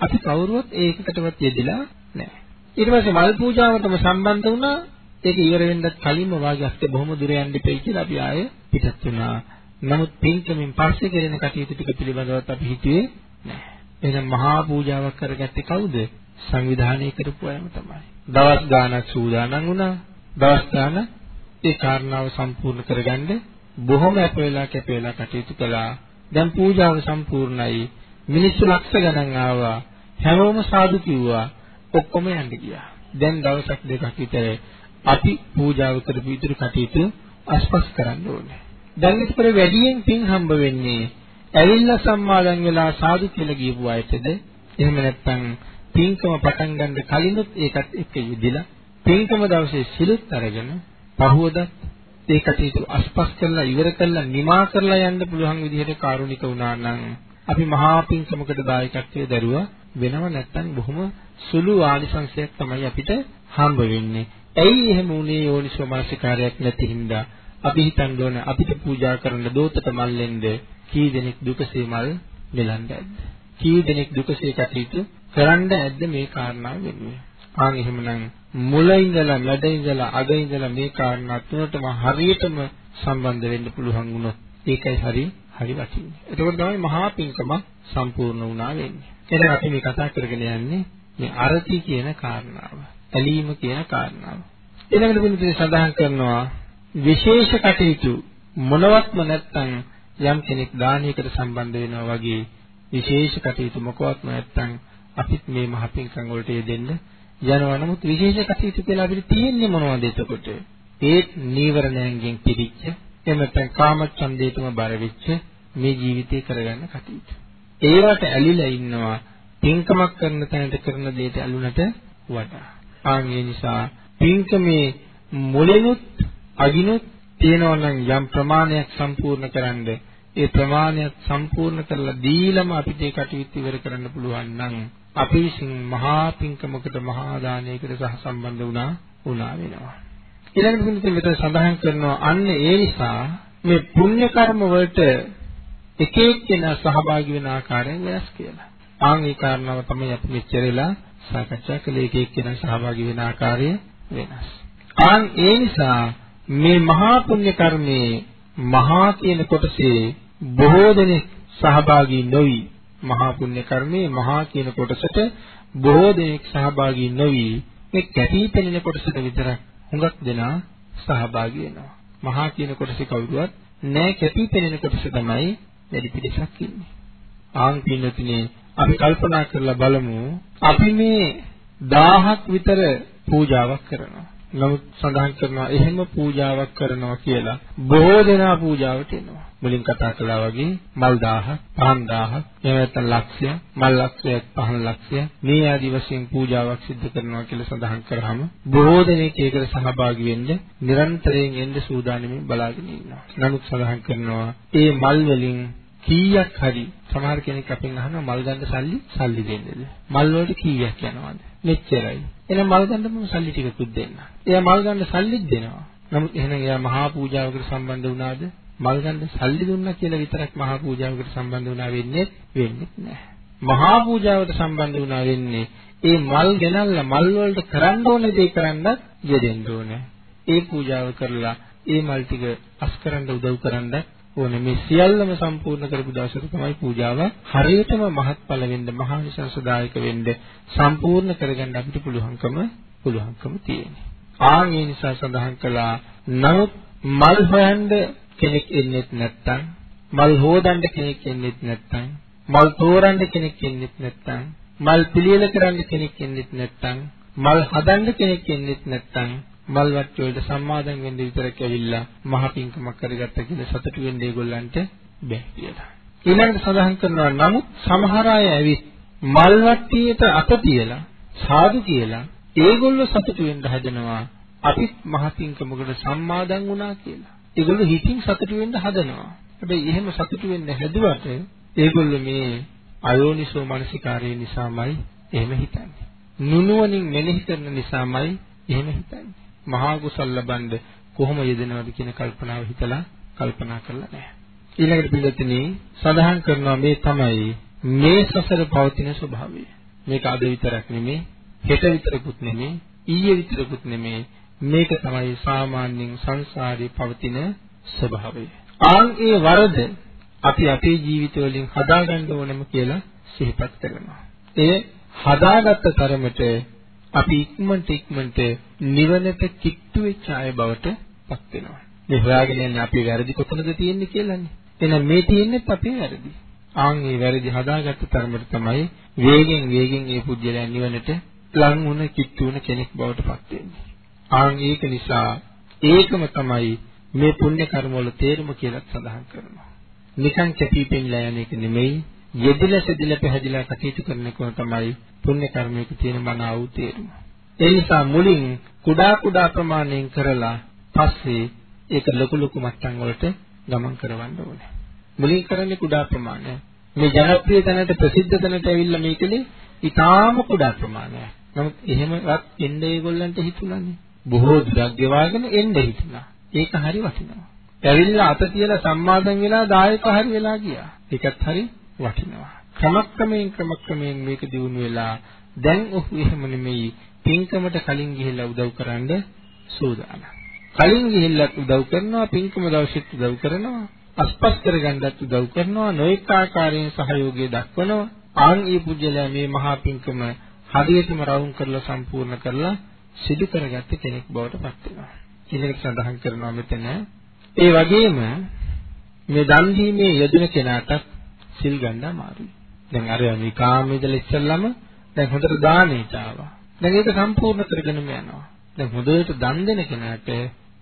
අපි කවුරුවත් ඒකකටවත් යෙදිලා නැහැ. ඊට පස්සේ මල් පූජාවටම සම්බන්ධ වුණා. ඒක ඉවර වෙන්නත් කලින්ම වාගේ අස්තේ බොහොම දුර යන්න දෙපෙයි කියලා අපි ආයේ පිටත් වුණා. නමුත් පින්කමින් පස්සේ කෙරෙන කටයුතු ටික පිළිබඳවත් අපි හිතුවේ නැහැ. එහෙනම් මහා පූජාවක් කරගත්තේ කවුද? සංවිධානය කරපු අයම තමයි. දවස් ගාණක් සූදානම් වුණා. දවස් ගාණ ඒ කාරණාව සම්පූර්ණ කරගන්න බොහොම අප වෙලා කැප වෙලා කටයුතු කළා. දැන් පූජාව සම්පූර්ණයි. මිනිස්සු ලක්ෂ ගණන් ආවා. හැමෝම සාදු කිව්වා. ඔක්කොම යන්න ගියා. දැන් දවසක් දෙකක් විතර අපි පූජාව කරපු ඉදිරි කටයුතු අස්පස් කරන්න ඕනේ. දැන් විතර වැඩියෙන් පින් හම්බ වෙන්නේ ඇවිල්ලා සම්මාදන් වෙලා සාදු කියලා කියපු අයටද එහෙම නැත්නම් පින්කම පටන් ගන්න කලිනුත් ඒකත් එක්ක යෙදিলা පින්කම දවසේ සිලුත් අරගෙන පහවදත් ඒ කටයුතු අස්පස් කරලා ඉවර කරලා නිමා කරලා යන්න පුළුවන් විදිහට කාරුණික වුණා නම් අපි මහා පින්කමකට දායකත්වයේ දරුවා වෙනව නැත්නම් බොහොම සුළු ආනිසංශයක් තමයි අපිට හම්බ වෙන්නේ. ඇයි එහෙම උනේ යෝනිසෝ මානසිකාරයක් නැති හින්දා අපි හිතන්න ඕන අපිට පූජා කරන්න දෝතට මල්ලෙන්ද කී දෙනෙක් දුකසේ මල් නෙලන්න ඇද්ද? කී දෙනෙක් දුකසේ කටයුතු කරන්න ඇද්ද මේ කාරණාව වෙනුවෙන්? ආන් එහෙමනම් මුල ඉඳලා මැද ඉඳලා අග ඉඳලා මේ කාරණා තුනටම හරියටම සම්බන්ධ වෙන්න පුළුවන් වුණොත් ඒකයි හරි හරි වටින්නේ. එතකොට තමයි මහා පිංකම සම්පූර්ණ වුණා වෙන්නේ. එහෙනම් අපි මේ කතා කරගෙන යන්නේ මේ අරති කියන කාරණාව. ඇලීම කියන කාරණාව. ඊළඟට පිළිතුරේ සඳහන් කරනවා විශේෂ කටයුතු මොනවත්ම නැත්නම් යම් කෙනෙක් දානයකට සම්බන්ධ වෙනවා වගේ විශේෂ කටයුතු මොකවත්ම නැත්නම් අපිත් මේ මහ පිංකම් වලට යෙදෙන්න යනවා. නමුත් විශේෂ කටයුතු කියලා අපිට තියෙන්නේ මොනවද එතකොට? ඒත් නීවරණයන්ගෙන් පිළිච්ච එහෙම නැත්නම් කාමච්ඡන්දේටම බර වෙච්ච මේ ජීවිතේ කරගන්න කටයුතු. ඒවට ඇලිලා ඉන්නවා පින්කමක් කරන තැනට කරන දෙයට ඇලුනට වඩා. ආන් ඒ නිසා පින්කමේ මුලිනුත් අගිනුත් තියෙනවා නම් යම් ප්‍රමාණයක් සම්පූර්ණ කරන්න ඒ ප්‍රමාණයක් සම්පූර්ණ කරලා දීලම අපිට ඒ කටයුතු ඉවර කරන්න පුළුවන් නම් අපි විසින් මහා පින්කමකට මහා දානයකට සහ සම්බන්ධ වුණා වුණා වෙනවා. ඊළඟට පිළිතුර මෙතන සඳහන් කරනවා අන්න ඒ නිසා මේ පුණ්‍ය කර්ම වලට එක එක්කෙනා සහභාගී වෙන ආකාරයෙන් වෙනස් කියලා. ආන් ඒ කාරණාව තමයි අපි මෙච්චරලා සාකච්ඡා කළේ එක එක්කෙනා සහභාගී වෙන ආකාරය වෙනස්. ආන් ඒ නිසා මේ මහා පුණ්‍ය කර්මයේ මහා කියන කොටසේ බොහෝ දෙනෙක් සහභාගී නොවි මහා පුණ්‍ය කර්මයේ මහා කියන කොටසට බොහෝ දෙනෙක් සහභාගී නොවි මේ කැපී පෙනෙන කොටසට විතරක් හුඟක් දෙනා සහභාගී වෙනවා. මහා කියන කොටසේ කවුරුවත් නෑ කැපී පෙනෙන කොටස තමයි වැඩි පිටසක් ඉන්නේ. ආන් පින්නතුනේ අපි කල්පනා කරලා බලමු අපි මේ 1000ක් විතර පූජාවක් කරනවා. නමුත් සඳහන් කරනවා එහෙම පූජාවක් කරනවා කියලා බොහෝ දෙනා පූජාවට එනවා. මුලින් කතා කළා වගේ මල් 1000ක්, පහන් 1000ක්, එහෙම නැත්නම් ලක්ෂය, මල් ලක්ෂයක්, පහන් ලක්ෂයක් මේ ආදි වශයෙන් පූජාවක් සිදු කරනවා කියලා සඳහන් කරාම බොහෝ දෙනෙක් ඒකට සහභාගී වෙන්න නිරන්තරයෙන් එන්න සූදානම්ින් බලාගෙන ඉන්නවා. නමුත් සඳහන් කරනවා ඒ මල් වලින් කීයක් හරි සමහර කෙනෙක් අපෙන් අහනවා මල් ගන්න සල්ලි සල්ලි දෙන්නද මල් වලට කීයක් යනවද මෙච්චරයි එහෙනම් මල් ගන්න මම සල්ලි ටිකකුත් දෙන්න? එයා මල් ගන්න සල්ලිත් දෙනවා. නමුත් එහෙනම් එයා මහා පූජාවකට සම්බන්ධ වුණාද? මල් ගන්න සල්ලි දුන්නා කියලා විතරක් මහා පූජාවකට සම්බන්ධ වුණා වෙන්නේ වෙන්නේ නැහැ. මහා පූජාවට සම්බන්ධ වුණා වෙන්නේ ඒ මල් ගෙනල්ලා මල් වලට කරන්න ඕන දේ කරන්නත් යෙදෙන්න ඕනේ. ඒ පූජාව කරලා ඒ මල් ටික අස් කරන්න උදව් කරන්නත් ඕනේ මේ සියල්ලම සම්පූර්ණ කරපු දවසට තමයි පූජාව හරියටම මහත්ඵල වෙන්න මහානිසංසදායක වෙන්න සම්පූර්ණ කරගන්න අපිට පුළුවන්කම පුළුවන්කම තියෙන්නේ. ආන් ඒ නිසා සඳහන් කළා නමුත් මල් හොයන්න කෙනෙක් එන්නේත් නැත්තම් මල් හොදන්න කෙනෙක් එන්නේත් නැත්තම් මල් තෝරන්න කෙනෙක් එන්නේත් නැත්තම් මල් පිළියෙල කරන්න කෙනෙක් එන්නේත් නැත්තම් මල් හදන්න කෙනෙක් එන්නේත් නැත්තම් මල් වට්ට වලට සම්මාදම් වෙන්න විතරක් ඇවිල්ලා මහ පිංකමක් කරගත්ත කියලා සතුටු වෙන්න ඒගොල්ලන්ට බැහැ කියලා. ඊළඟට සඳහන් කරනවා නමුත් සමහර අය ඇවිත් මල් වට්ටියට අත තියලා සාදු කියලා ඒගොල්ලෝ සතුටු වෙන්න හදනවා අපිත් මහපින්කමකට සම්මාදන් වුණා කියලා. ඒගොල්ලෝ හිතින් සතුටු වෙන්න හදනවා. හැබැයි එහෙම සතුටු වෙන්න හැදුවට ඒගොල්ලෝ මේ අයෝනිසෝ මනසිකාරය නිසාමයි එහෙම හිතන්නේ. නුනුවණින් මෙනෙහි කරන නිසාමයි එහෙම හිතන්නේ. මහා කුසල ලබන්න කොහොම යෙදෙනවද කියන කල්පනාව හිතලා කල්පනා කරලා නැහැ. ඊළඟට පිළිතුරේ සඳහන් කරනවා මේ තමයි මේ සසර පවතින ස්වභාවය. මේක අද විතරක් නෙමෙයි, හෙට විතරකුත් නෙමෙයි, ඊයේ විතරකුත් නෙමෙයි. මේක තමයි සාමාන්‍යයෙන් සංසාරේ පවතින ස්වභාවය. ආන් ඒ වරද අපි අපේ ජීවිතවලින් හදාගන්න ඕනම කියලා සිහිපත් කරනවා. එය හදාගත්ත තරමට අපි ඉක්මනට ඉක්මනට නිවනට කිට්ටු වෙච්ච අය බවට පත් වෙනවා. මේ හොයාගෙන යන්නේ අපේ වැරදි කොතනද තියෙන්නේ කියලානේ. එහෙනම් මේ තියෙන්නේ අපේ වැරදි. ආන් මේ වැරදි හදාගත්ත තරමට තමයි වේගෙන් වේගෙන් මේ පුජ්‍යලයන් නිවනට ලං වුණ කිට්ටු වුණ කෙනෙක් බවට පත් වෙන්නේ. ආන් ඒක නිසා ඒකම තමයි මේ පුණ්‍ය කර්ම වල තේරුම කියලා සඳහන් කරනවා. නිකන් කැපිපෙන්නලා යන එක නෙමෙයි යෙදিলা සෙදිලා පැහැදිලා කටයුතු කරන එක තමයි පුණ්‍ය කර්මයක තියෙන මන ආවු තේරුම. ඒ නිසා මුලින් කුඩා කුඩා ප්‍රමාණයෙන් කරලා පස්සේ ඒක ලොකු ලොකු මට්ටම් වලට ගමන් කරවන්න ඕනේ. මුලින් කරන්නේ කුඩා ප්‍රමාණය. මේ ජනප්‍රිය තැනට ප්‍රසිද්ධ තැනට ඇවිල්ලා මේකනේ ඊටාම කුඩා ප්‍රමාණයක්. නමුත් එහෙමවත් එන්නේ ඒගොල්ලන්ට හිතුණානේ. බොහෝ දුරක් ගෙවාගෙන එන්න හිතුණා. ඒක හරි වටිනවා. ඇවිල්ලා අත තියලා සම්මාදන් වෙලා දායක හරි වෙලා ගියා. ඒකත් හරි වටිනවා. ක්‍රමක්‍රමයෙන් ක්‍රමක්‍රමයෙන් මේක දියුණු වෙලා දැන් ඔහු එහෙම නෙමෙයි පින්කමට කලින් ගිහිල්ලා උදව් කරන්න සූදානම්. කලින් ගිහිල්ලත් උදව් කරනවා පින්කම දවසෙත් උදව් කරනවා අස්පස් කරගන්නත් උදව් කරනවා නොඑක ආකාරයෙන් සහයෝගය දක්වනවා ආන් ඊ පුජ්‍යලයා මේ මහා පින්කම හරියටම රවුම් කරලා සම්පූර්ණ කරලා සිදු කරගත්ත කෙනෙක් බවට පත් වෙනවා ඊළඟට සඳහන් කරනවා මෙතන ඒ වගේම මේ දන් දීමේ යෙදෙන කෙනාට සිල් ගන්න අමාරුයි දැන් අර මේ කාමයේදලා ඉස්සල්ලාම දැන් හොඳට දානෙට ආවා දැන් ඒක සම්පූර්ණ කරගෙනම යනවා දැන් හොඳට දන් දෙන කෙනාට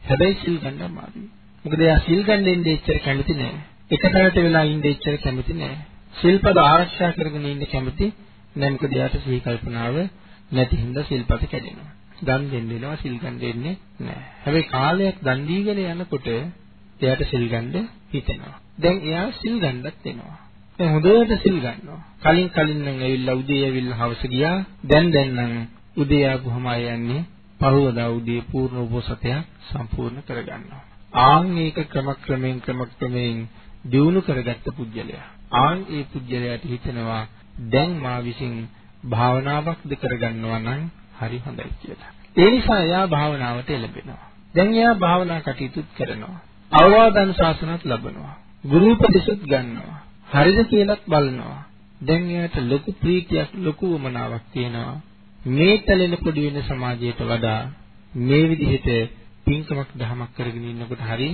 හැබැයි සිල් ගන්න අමාරුයි. මොකද එයා සිල් ගන්න ඉන්නේ එච්චර කැමති නෑ. එක තැනට වෙලා ඉන්නේ එච්චර කැමති නෑ. සිල්පද ආරක්ෂා කරගෙන ඉන්න කැමති නෑ මොකද එයාට සිහි කල්පනාව නැති හින්දා සිල්පද කැඩෙනවා. දන් දෙන්න වෙනවා සිල් ගන්න දෙන්නේ නෑ. හැබැයි කාලයක් දන් දීගෙන යනකොට එයාට සිල් ගන්න හිතෙනවා. දැන් එයා සිල් ගන්නත් වෙනවා. දැන් හොඳට සිල් ගන්නවා. කලින් කලින් නම් ඇවිල්ලා උදේ ඇවිල්ලා හවස ගියා. දැන් දැන් නම් උදේ ආපුවම යන්නේ පහවදා උදේ පූර්ණ උපසතයක් සම්පූර්ණ කරගන්නවා. ආන් මේක ක්‍රමක්‍රමයෙන් ක්‍රමක්‍රමයෙන් දියුණු කරගත්ත පුජ්‍යලයා. ආන් ඒ පුජ්‍යලයාට හිතෙනවා දැන් මා විසින් භාවනාවක්ද කරගන්නවා නම් හරි හොඳයි කියලා. ඒ නිසා එයා භාවනාවට එළඹෙනවා. දැන් එයා භාවනා කටයුතු කරනවා. අවවාද අනුශාසනාත් ලබනවා. ගුරු උපදෙසුත් ගන්නවා. හරිද කියලාත් බලනවා. දැන් එයාට ලොකු ප්‍රීතියක් ලොකු වමනාවක් තියෙනවා. මේ තැලෙන පොඩි වෙන සමාජයට වඩා මේ විදිහට පින්කමක් දහමක් කරගෙන ඉන්නකොට හරි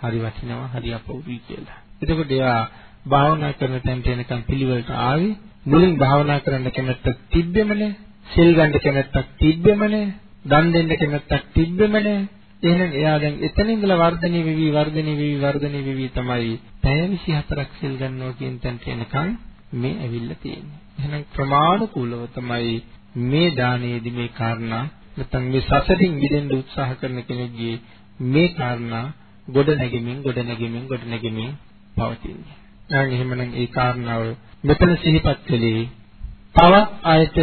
හරි වටිනවා හරි අපෞරුයි කියලා. එතකොට එයා භාවනා කරන තැනට එනකන් පිළිවෙලට ආවේ මුලින් භාවනා කරන්න කැමැත්තක් තිබ්බෙමනේ. සිල් ගන්න කැමැත්තක් තිබ්බෙමනේ. දන් දෙන්න කැමැත්තක් තිබ්බෙමනේ. එහෙනම් එයා දැන් එතන ඉඳලා වර්ධනය වෙවි වර්ධනය වෙවි වර්ධනය වෙවි තමයි පැය 24ක් සිල් ගන්නවා කියන තැනට එනකන් මේ ඇවිල්ලා තියෙන්නේ. එහෙනම් ප්‍රමාණිකූලව තමයි මේ දානයේදී මේ කාරණා නැත්නම් මේ සසරින් මිදෙන්න උත්සාහ කරන කෙනෙක්ගේ මේ කාරණා ගොඩ නැගෙමින් ගොඩ නැගෙමින් ගොඩ නැගෙමින් පවතින්නේ. දැන් එහෙමනම් ඒ කාරණාව මෙතන සිහිපත් කළේ තවත් ආයත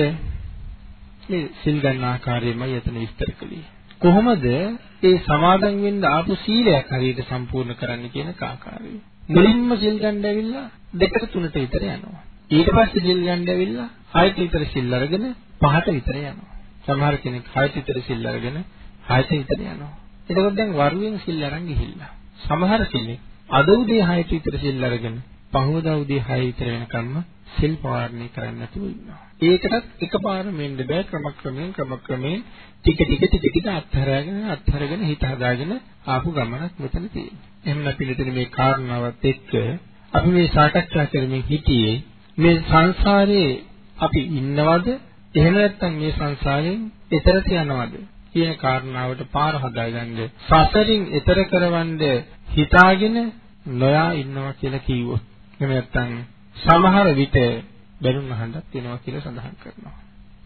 මේ සිල් ගන්න ආකාරයමයි එතන විස්තර කළේ. කොහොමද ඒ සමාදන් වෙන්න ආපු සීලයක් හරියට සම්පූර්ණ කරන්න කියන ආකාරය. මුලින්ම සිල් ගන්න ඇවිල්ලා දෙකට තුනට විතර යනවා. ඊට පස්සේ සිල් ගන්න ඇවිල්ලා හයට විතර සිල් අරගෙන පහට විතර යනවා. සමහර කෙනෙක් හයට විතර සිල් අරගෙන හයට විතර යනවා. එතකොට දැන් වරුවෙන් සිල් අරන් ගිහිල්ලා. සමහර කෙනෙක් අද උදේ හයට විතර සිල් අරගෙන පහවදා උදේ හය විතර වෙනකම්ම සිල් පාරණය කරන්න නැතුව ඉන්නවා. ඒකටත් එකපාරම වෙන්න බෑ ක්‍රමක්‍රමයෙන් ක්‍රමක්‍රමයෙන් ටික ටික ටික ටික අත්හැරගෙන අත්හැරගෙන හිත හදාගෙන ආපු ගමනක් මෙතන තියෙනවා. එහෙනම් පිළිතුරු මේ කාරණාවත් එක්ක අපි මේ සාකච්ඡා කරමින් හිටියේ මේ සංසාරේ අපි ඉන්නවද එහෙම නැත්නම් මේ සංසාරයෙන් එතරට යනවද කියන කාරණාවට පාර හදාගන්න සසරින් එතර කරවන්න හිතාගෙන නොයා ඉන්නවා කියලා කිව්වොත් එහෙම නැත්නම් සමහර විට බැලුම් අහන්නත් වෙනවා කියලා සඳහන් කරනවා.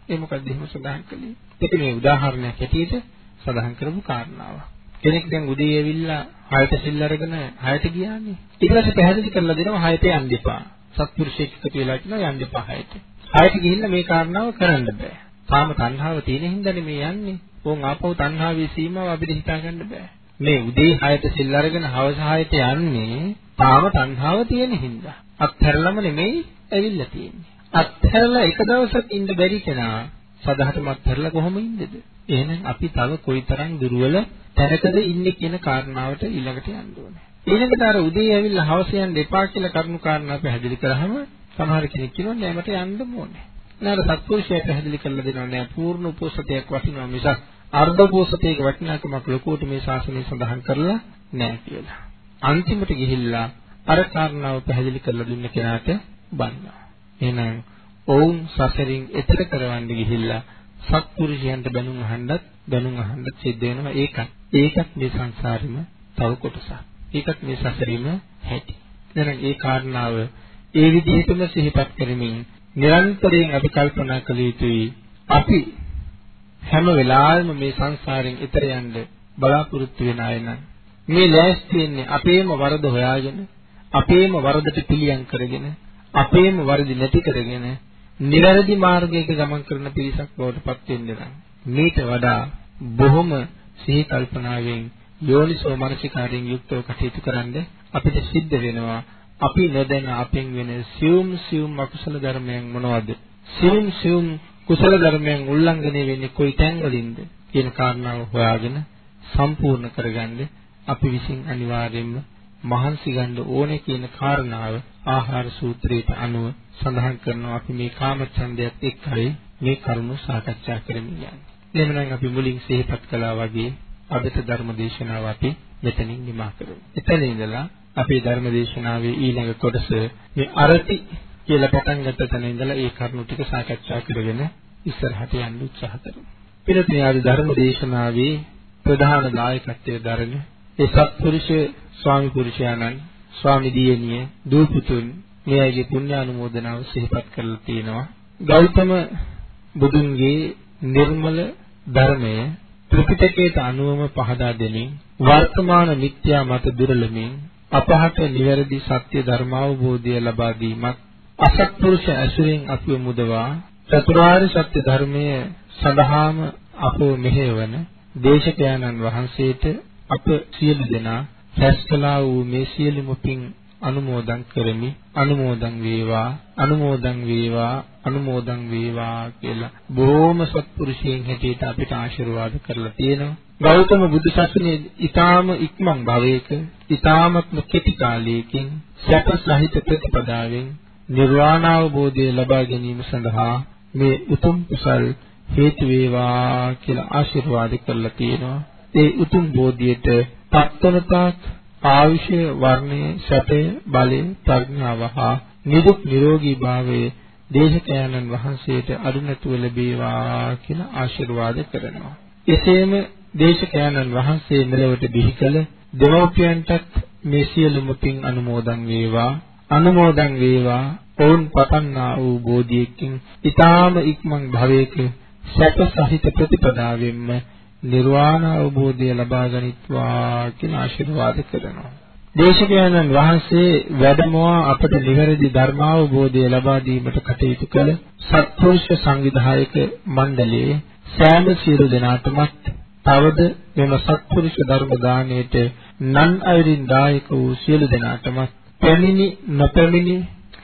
ඒ මොකක්ද එහෙම සඳහන් කළේ? ඒක මේ උදාහරණයක් ඇටියට සඳහන් කරපු කාරණාව. කෙනෙක් දැන් උදේ ඇවිල්ලා හයට සිල් අරගෙන හයට ගියානේ. ඊට පස්සේ පැහැදිලි කරලා දෙනවා හයට යන්න එපා. සත්පුරුෂයෙක් එකතු වෙලා කියනවා යන්න එපා හයට. හයට ගිහිල්ලා මේ කාරණාව කරන්න බෑ. තාම තණ්හාව තියෙන හින්දානේ මේ යන්නේ. ඕන් ආපහු තණ්හාවේ සීමාව අපිට හිතා ගන්න බෑ. මේ උදේ 6ට සිල් අරගෙන හවස 6ට යන්නේ තාම තණ්හාව තියෙන හින්දා. අත්හැරලම නෙමෙයි ඇවිල්ලා තියෙන්නේ. අත්හැරලා එක දවසක් ඉන්න බැරි කෙනා සදහටම අත්හැරලා කොහොම ඉන්නේද? එහෙනම් අපි තව කොයිතරම් දුර්වල තැනකද ඉන්නේ කියන කාරණාවට ඊළඟට යන්න ඕනේ. ඊළඟට අර උදේ ඇවිල්ලා හවස යන්න එපා කියලා කරුණු කාරණා පැහැදිලි කරාම සමහර කෙනෙක් කියනවා නෑ මට යන්න ඕනේ. නේද සත්පුරුෂයා පැහැදිලි කරලා දෙනවා නෑ පූර්ණ උපෝසතයක් වටිනවා මිසක් අර්ධ උපෝසතයක වටිනාකමක් ලොකුවට මේ ශාසනය සඳහන් කරලා නෑ කියලා. අන්තිමට ගිහිල්ලා අර කාරණාව පැහැදිලි කරලා දුන්න කෙනාට බන්නවා. එහෙනම් ඔවුන් සසරින් එතර කරවන්න ගිහිල්ලා සත්පුරුෂයන්ට බැනුම් අහන්නත් බැනුම් අහන්නත් සිද්ධ වෙනවා ඒකත්. ඒකත් මේ සංසාරෙම තව කොටසක්. ඒකත් මේ සසරීම හැටි. දැන් ඒ කාරණාව ඒ විදිහටම සිහිපත් කරමින් නිරන්තරයෙන් අපි කල්පනා කළ යුතුයි අපි හැම වෙලාවෙම මේ සංසාරයෙන් එතර යන්න බලාපොරොත්තු වෙන අය නම් මේ ලෑස්ති වෙන්නේ අපේම වරද හොයාගෙන අපේම වරදට පිළියම් කරගෙන අපේම වරදි නැති කරගෙන නිවැරදි මාර්ගයක ගමන් කරන පිරිසක් බවට පත් වෙන්න නම් මේට වඩා බොහොම සිහි කල්පනාවෙන් යෝනිසෝ මනසිකාරයෙන් යුක්තව කටයුතු කරන්න අපිට සිද්ධ වෙනවා අපි නොදැන අපෙන් වෙන සියුම් සියුම් අකුසල ධර්මයන් මොනවද? සියුම් සියුම් කුසල ධර්මයන් උල්ලංඝනය වෙන්නේ කොයි තැන්වලින්ද කියන කාරණාව හොයාගෙන සම්පූර්ණ කරගන්න අපි විසින් අනිවාර්යයෙන්ම මහන්සි ගන්න ඕනේ කියන කාරණාව ආහාර සූත්‍රයට අනුව සඳහන් කරනවා අපි මේ කාමච්ඡන්දයත් එක්කයි මේ කරුණු සාකච්ඡා කරමින් යන්නේ. එහෙමනම් අපි මුලින් සිහිපත් කළා වගේ අදට ධර්ම දේශනාව අපි මෙතනින් නිමා කරමු. එතන ඉඳලා අපේ ධර්ම දේශනාවේ ඊළඟ කොටස මේ අරති කියලා පටන් ගත්ත තැන ඉඳලා ඒ කරුණු ටික සාකච්ඡා කරගෙන ඉස්සරහට යන්න උත්සාහ කරමු. පිළිතුරු ආදි ධර්ම දේශනාවේ ප්‍රධාන දායකත්වයේ දරන ඒ සත්පුරුෂ ස්වාමි පුරුෂයාණන් ස්වාමි දියණිය දූ පුතුන් මේ අයගේ පුණ්‍ය අනුමෝදනාව සිහිපත් කරලා තියෙනවා. ගෞතම බුදුන්ගේ නිර්මල ධර්මය ත්‍රිපිටකයට අනුවම පහදා දෙමින් වර්තමාන මිත්‍යා මත දුරලමින් අපහට නිවැරදි සත්‍ය ධර්මාවබෝධය ලබා දීමත් අසත්පුරුෂ ඇසුරෙන් අපිව මුදවා චතුරාර්ය සත්‍ය ධර්මය සඳහාම අපව මෙහෙවන දේශකයන්න් වහන්සේට අප සියලු දෙනා රැස්කලා වූ මේ සියලුම පින් අනුමෝදන් කරමි අනුමෝදන් වේවා අනුමෝදන් වේවා අනුමෝදන් වේවා කියලා බොහොම සත්පුරුෂයන් හැටියට අපිට ආශිර්වාද කරලා තියෙනවා ගෞතම බුදු සසුනේ ඊටාම ඉක්මන් භවයක ඊටාමත්ම කෙටි කාලයකින් සැප සහිත ප්‍රතිපදාවෙන් නිර්වාණ අවබෝධය ලබා ගැනීම සඳහා මේ උතුම් කුසල් හේතු වේවා කියලා ආශිර්වාද කරලා තියෙනවා. ඒ උතුම් බෝධියට පත්තනතාක් ආයුෂය වර්ණය සැපය බලය ප්‍රඥාව හා නිදුක් නිරෝගී භාවයේ දේශකයන්න් වහන්සේට අරුණතුව ලැබේවා කියලා ආශිර්වාද කරනවා. එසේම දේශකයන්න් වහන්සේ මෙලොවට බිහි කළ දෙමෝපියන්ටත් මේ සියලුම පින් අනුමෝදන් වේවා අනුමෝදන් වේවා ඔවුන් පතන්නා වූ බෝධියකින් ඊ타ම ඉක්මන් භවයක සැප සහිත ප්‍රතිපදාවෙන්ම නිර්වාණ අවබෝධය ලබා ගනිත්වා කියන ආශිර්වාද කරනවා. දේශකයන්න් වහන්සේ වැඩමවා අපට නිවැරදි ධර්මාවබෝධය ලබා දීමට කටයුතු කළ සත්පුරුෂ සංවිධායක මණ්ඩලයේ සෑම සියලු දෙනාටමත් තවද මෙම සත්පුරුෂ ධර්ම දාණයට නන් අයරින් දායක වූ සියලු දෙනාටම පැමිණි නොපැමිණි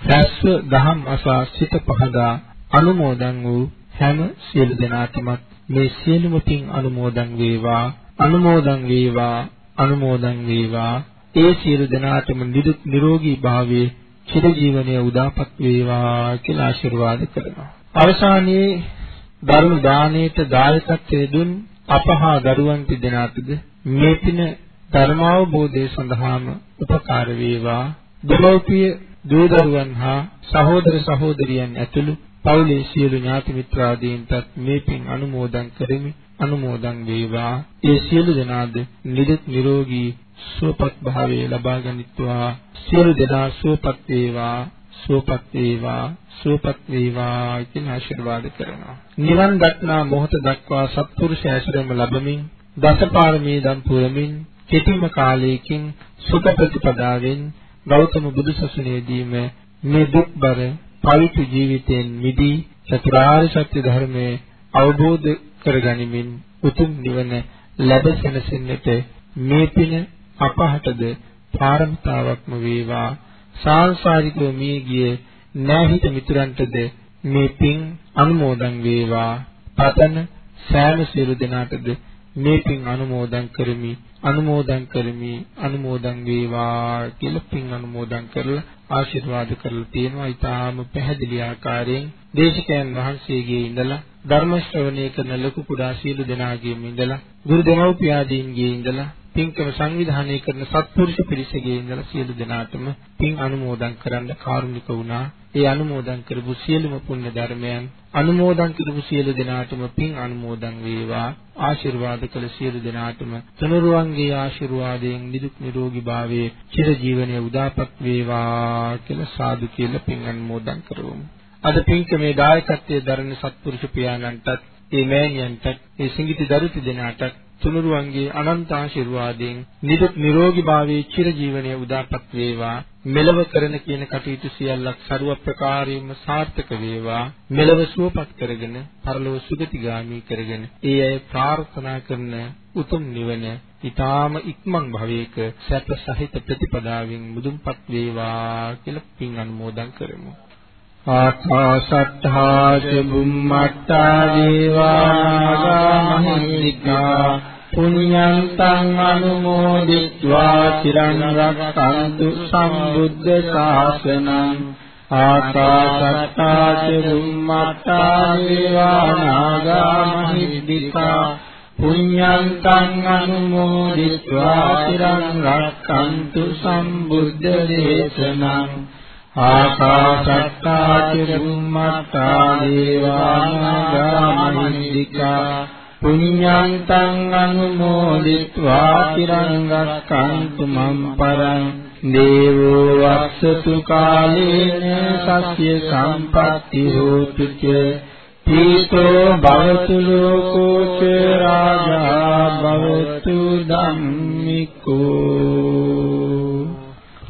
රැස්ව දහම් අසා සිත පහදා අනුමෝදන් වූ හැම සියලු දෙනාටම මේ සියලුම පින් අනුමෝදන් වේවා අනුමෝදන් වේවා අනුමෝදන් වේවා. ඒ සියලු දෙනාටම නිදුක් නිරෝගී භාවයේ චිර ජීවනයේ උදාපත් වේවා කියලා ආශිර්වාද කරනවා. අවසානයේ ධර්ම දාණයට දායකත්වයේ දුන් අපහා දරුවන් තිදෙනාටද මේ පින ධර්මාවබෝධය සඳහාම උපකාර වේවා. දෙමව්පිය දූ දරුවන් හා සහෝදර සහෝදරියන් ඇතුළු පවුලේ සියලු ඥාති මිත්‍රාදීන්ටත් මේ පින් අනුමෝදන් කරමි අනුමෝදන් වේවා ඒ සියලු දෙනාද නිදුක් නිරෝගී සුවපත් භාවයේ ලබා ගනිත්වා සියලු දෙනා සුවපත් වේවා සුවපත් වේවා සුවපත් වේවා කියන ආශිර්වාද කරනවා. නිවන් දක්නා මොහොත දක්වා සත්පුරුෂ ඇසුරම ලැබමින් දසපාරමී දම් පුරමින් කෙටිම කාලයකින් සුඛ ප්‍රතිපදාවෙන් ගෞතම බුදුසසුනේදීම මේ දුක්බර පවිතු ජීවිතයෙන් මිදී චතුරාර්ය සත්‍ය ධර්මයේ අවබෝධ කරගනිමින් උතුම් නිවන ලැබ සැනසෙන්නට මේ පින අපහටද පාරමිතාවක්ම වේවා. සාංශාරිකව මේ ගිය නැහිත මිතුරන්ටද මේ පින් අනුමෝදන් වේවා. පතන සෑම සියලු දෙනාටද මේ පින් අනුමෝදන් කරමි අනුමෝදන් කරමි අනුමෝදන් වේවා කියලා පින් අනුමෝදන් කරලා ආශිර්වාද කරලා තියෙනවා ඊටාම පැහැදිලි ආකාරයෙන් දේශකයන් වහන්සේගේ ඉඳලා ධර්ම ශ්‍රවණය කරන ලොකු කුඩා සීල දෙනාගේම ඉඳලා ගුරු දෙමව්පියාදීන්ගේ ඉඳලා පින්කම සංවිධානය කරන සත්පුරුෂ පිරිසගේ ඉඳලා සියලු දෙනාටම පින් අනුමෝදන් කරන්න කාරුණික වුණා. ඒ අනුමෝදන් කරපු සියලුම පුණ්‍ය ධර්මයන් අනුමෝදන් කරපු සියලු දෙනාටම පින් අනුමෝදන් වේවා. ආශිර්වාද කළ සියලු දෙනාටම තුනුරුවන්ගේ ආශිර්වාදයෙන් නිදුක් නිරෝගී භාවයේ චිරජීවනයේ උදාපත් වේවා කියලා සාදු කියලා පින් අනුමෝදන් කරවමු. අද පින්කමේ දායකත්වයේ දරන සත්පුරුෂ පියාණන්ටත් ඒ මෑණියන්ටත් ඒ සිඟිති දරුති දෙනාටත් තුනුරුවන්ගේ අනන්ත ආශිර්වාදයෙන් නිදුක් නිරෝගී භාවයේ චිරජීවනයේ උදාපත් වේවා මෙලව කරන කියන කටයුතු සියල්ලක් ਸਰව ප්‍රකාරයෙන්ම සාර්ථක වේවා. මෙලව සුවපත් කරගෙන පරලොව සුගතිගාමි කරගෙන ඒ අය ප්‍රාර්ථනා කරන උතුම් නිවන ඊටාම ඉක්මන් භවයක සැප සහිත ප්‍රතිපදාවෙන් මුදුන්පත් වේවා කියලා පින් අනුමෝදන් කරමු. ආකාශත්තා ච බුම්මත්තා දේවා මහින්దికා පුඤ්ඤන්තං අනුමෝදිत्वा চিරං රක්ඛන්තු සම්බුද්ධ ශාසනං ආකාශත්තා ච බුම්මත්තා දේවානාගා මහිද්దికා පුඤ්ඤන්තං අනුමෝදිत्वा চিරං රක්ඛන්තු සම්බුද්ධ දේශනං ආකාශත්තා ච බුම්මත්තා දේවානාගා මහිද්దికා පුඤ්ඤාන්තං අනුමෝදිत्वा තිරං රක්ඛන්තු මම් පරං දේවෝ වස්සතු කාලේන සස්්‍ය සම්පත්ති හෝතු ච තීතෝ භවතු ලෝකෝ ච රාජා භවතු ධම්මිකෝ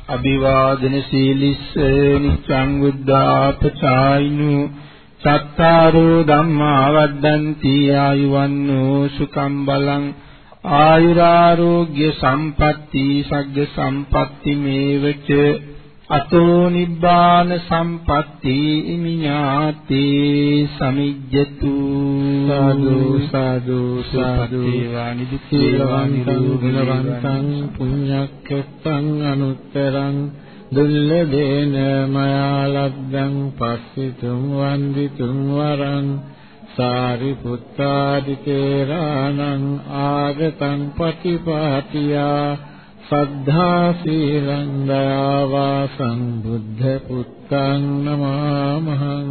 අභිවාදන සීලිස්ස නිච්ඡං බුද්ධාපචායිනෝ සත්තාරෝ ධම්මා වද්දන්ති ආයුවන්නෝ සුඛං බලං. ආයුරාෝග්‍ය සම්පatti සග්ග සම්පatti මේවච. අතෝ නිබ්බාන සම්පatti ඉමිඤාති සමිජ්ජතු. සාදු සාදු සාදු. නිදුක්ඛේවන්තං ගුණවන්තං පුඤ්ඤක්ඛත්තං අනුත්තරං දුල්ලදේන මයා ලබ්ධං පස්සිතුම් වන්දිතුම් වරං සාරිපුත්තාදි තේරාණං ආගතං පටිපාටියා සද්ධා සීලං දයාවා සම්බුද්ධ පුත්තං නමාමහං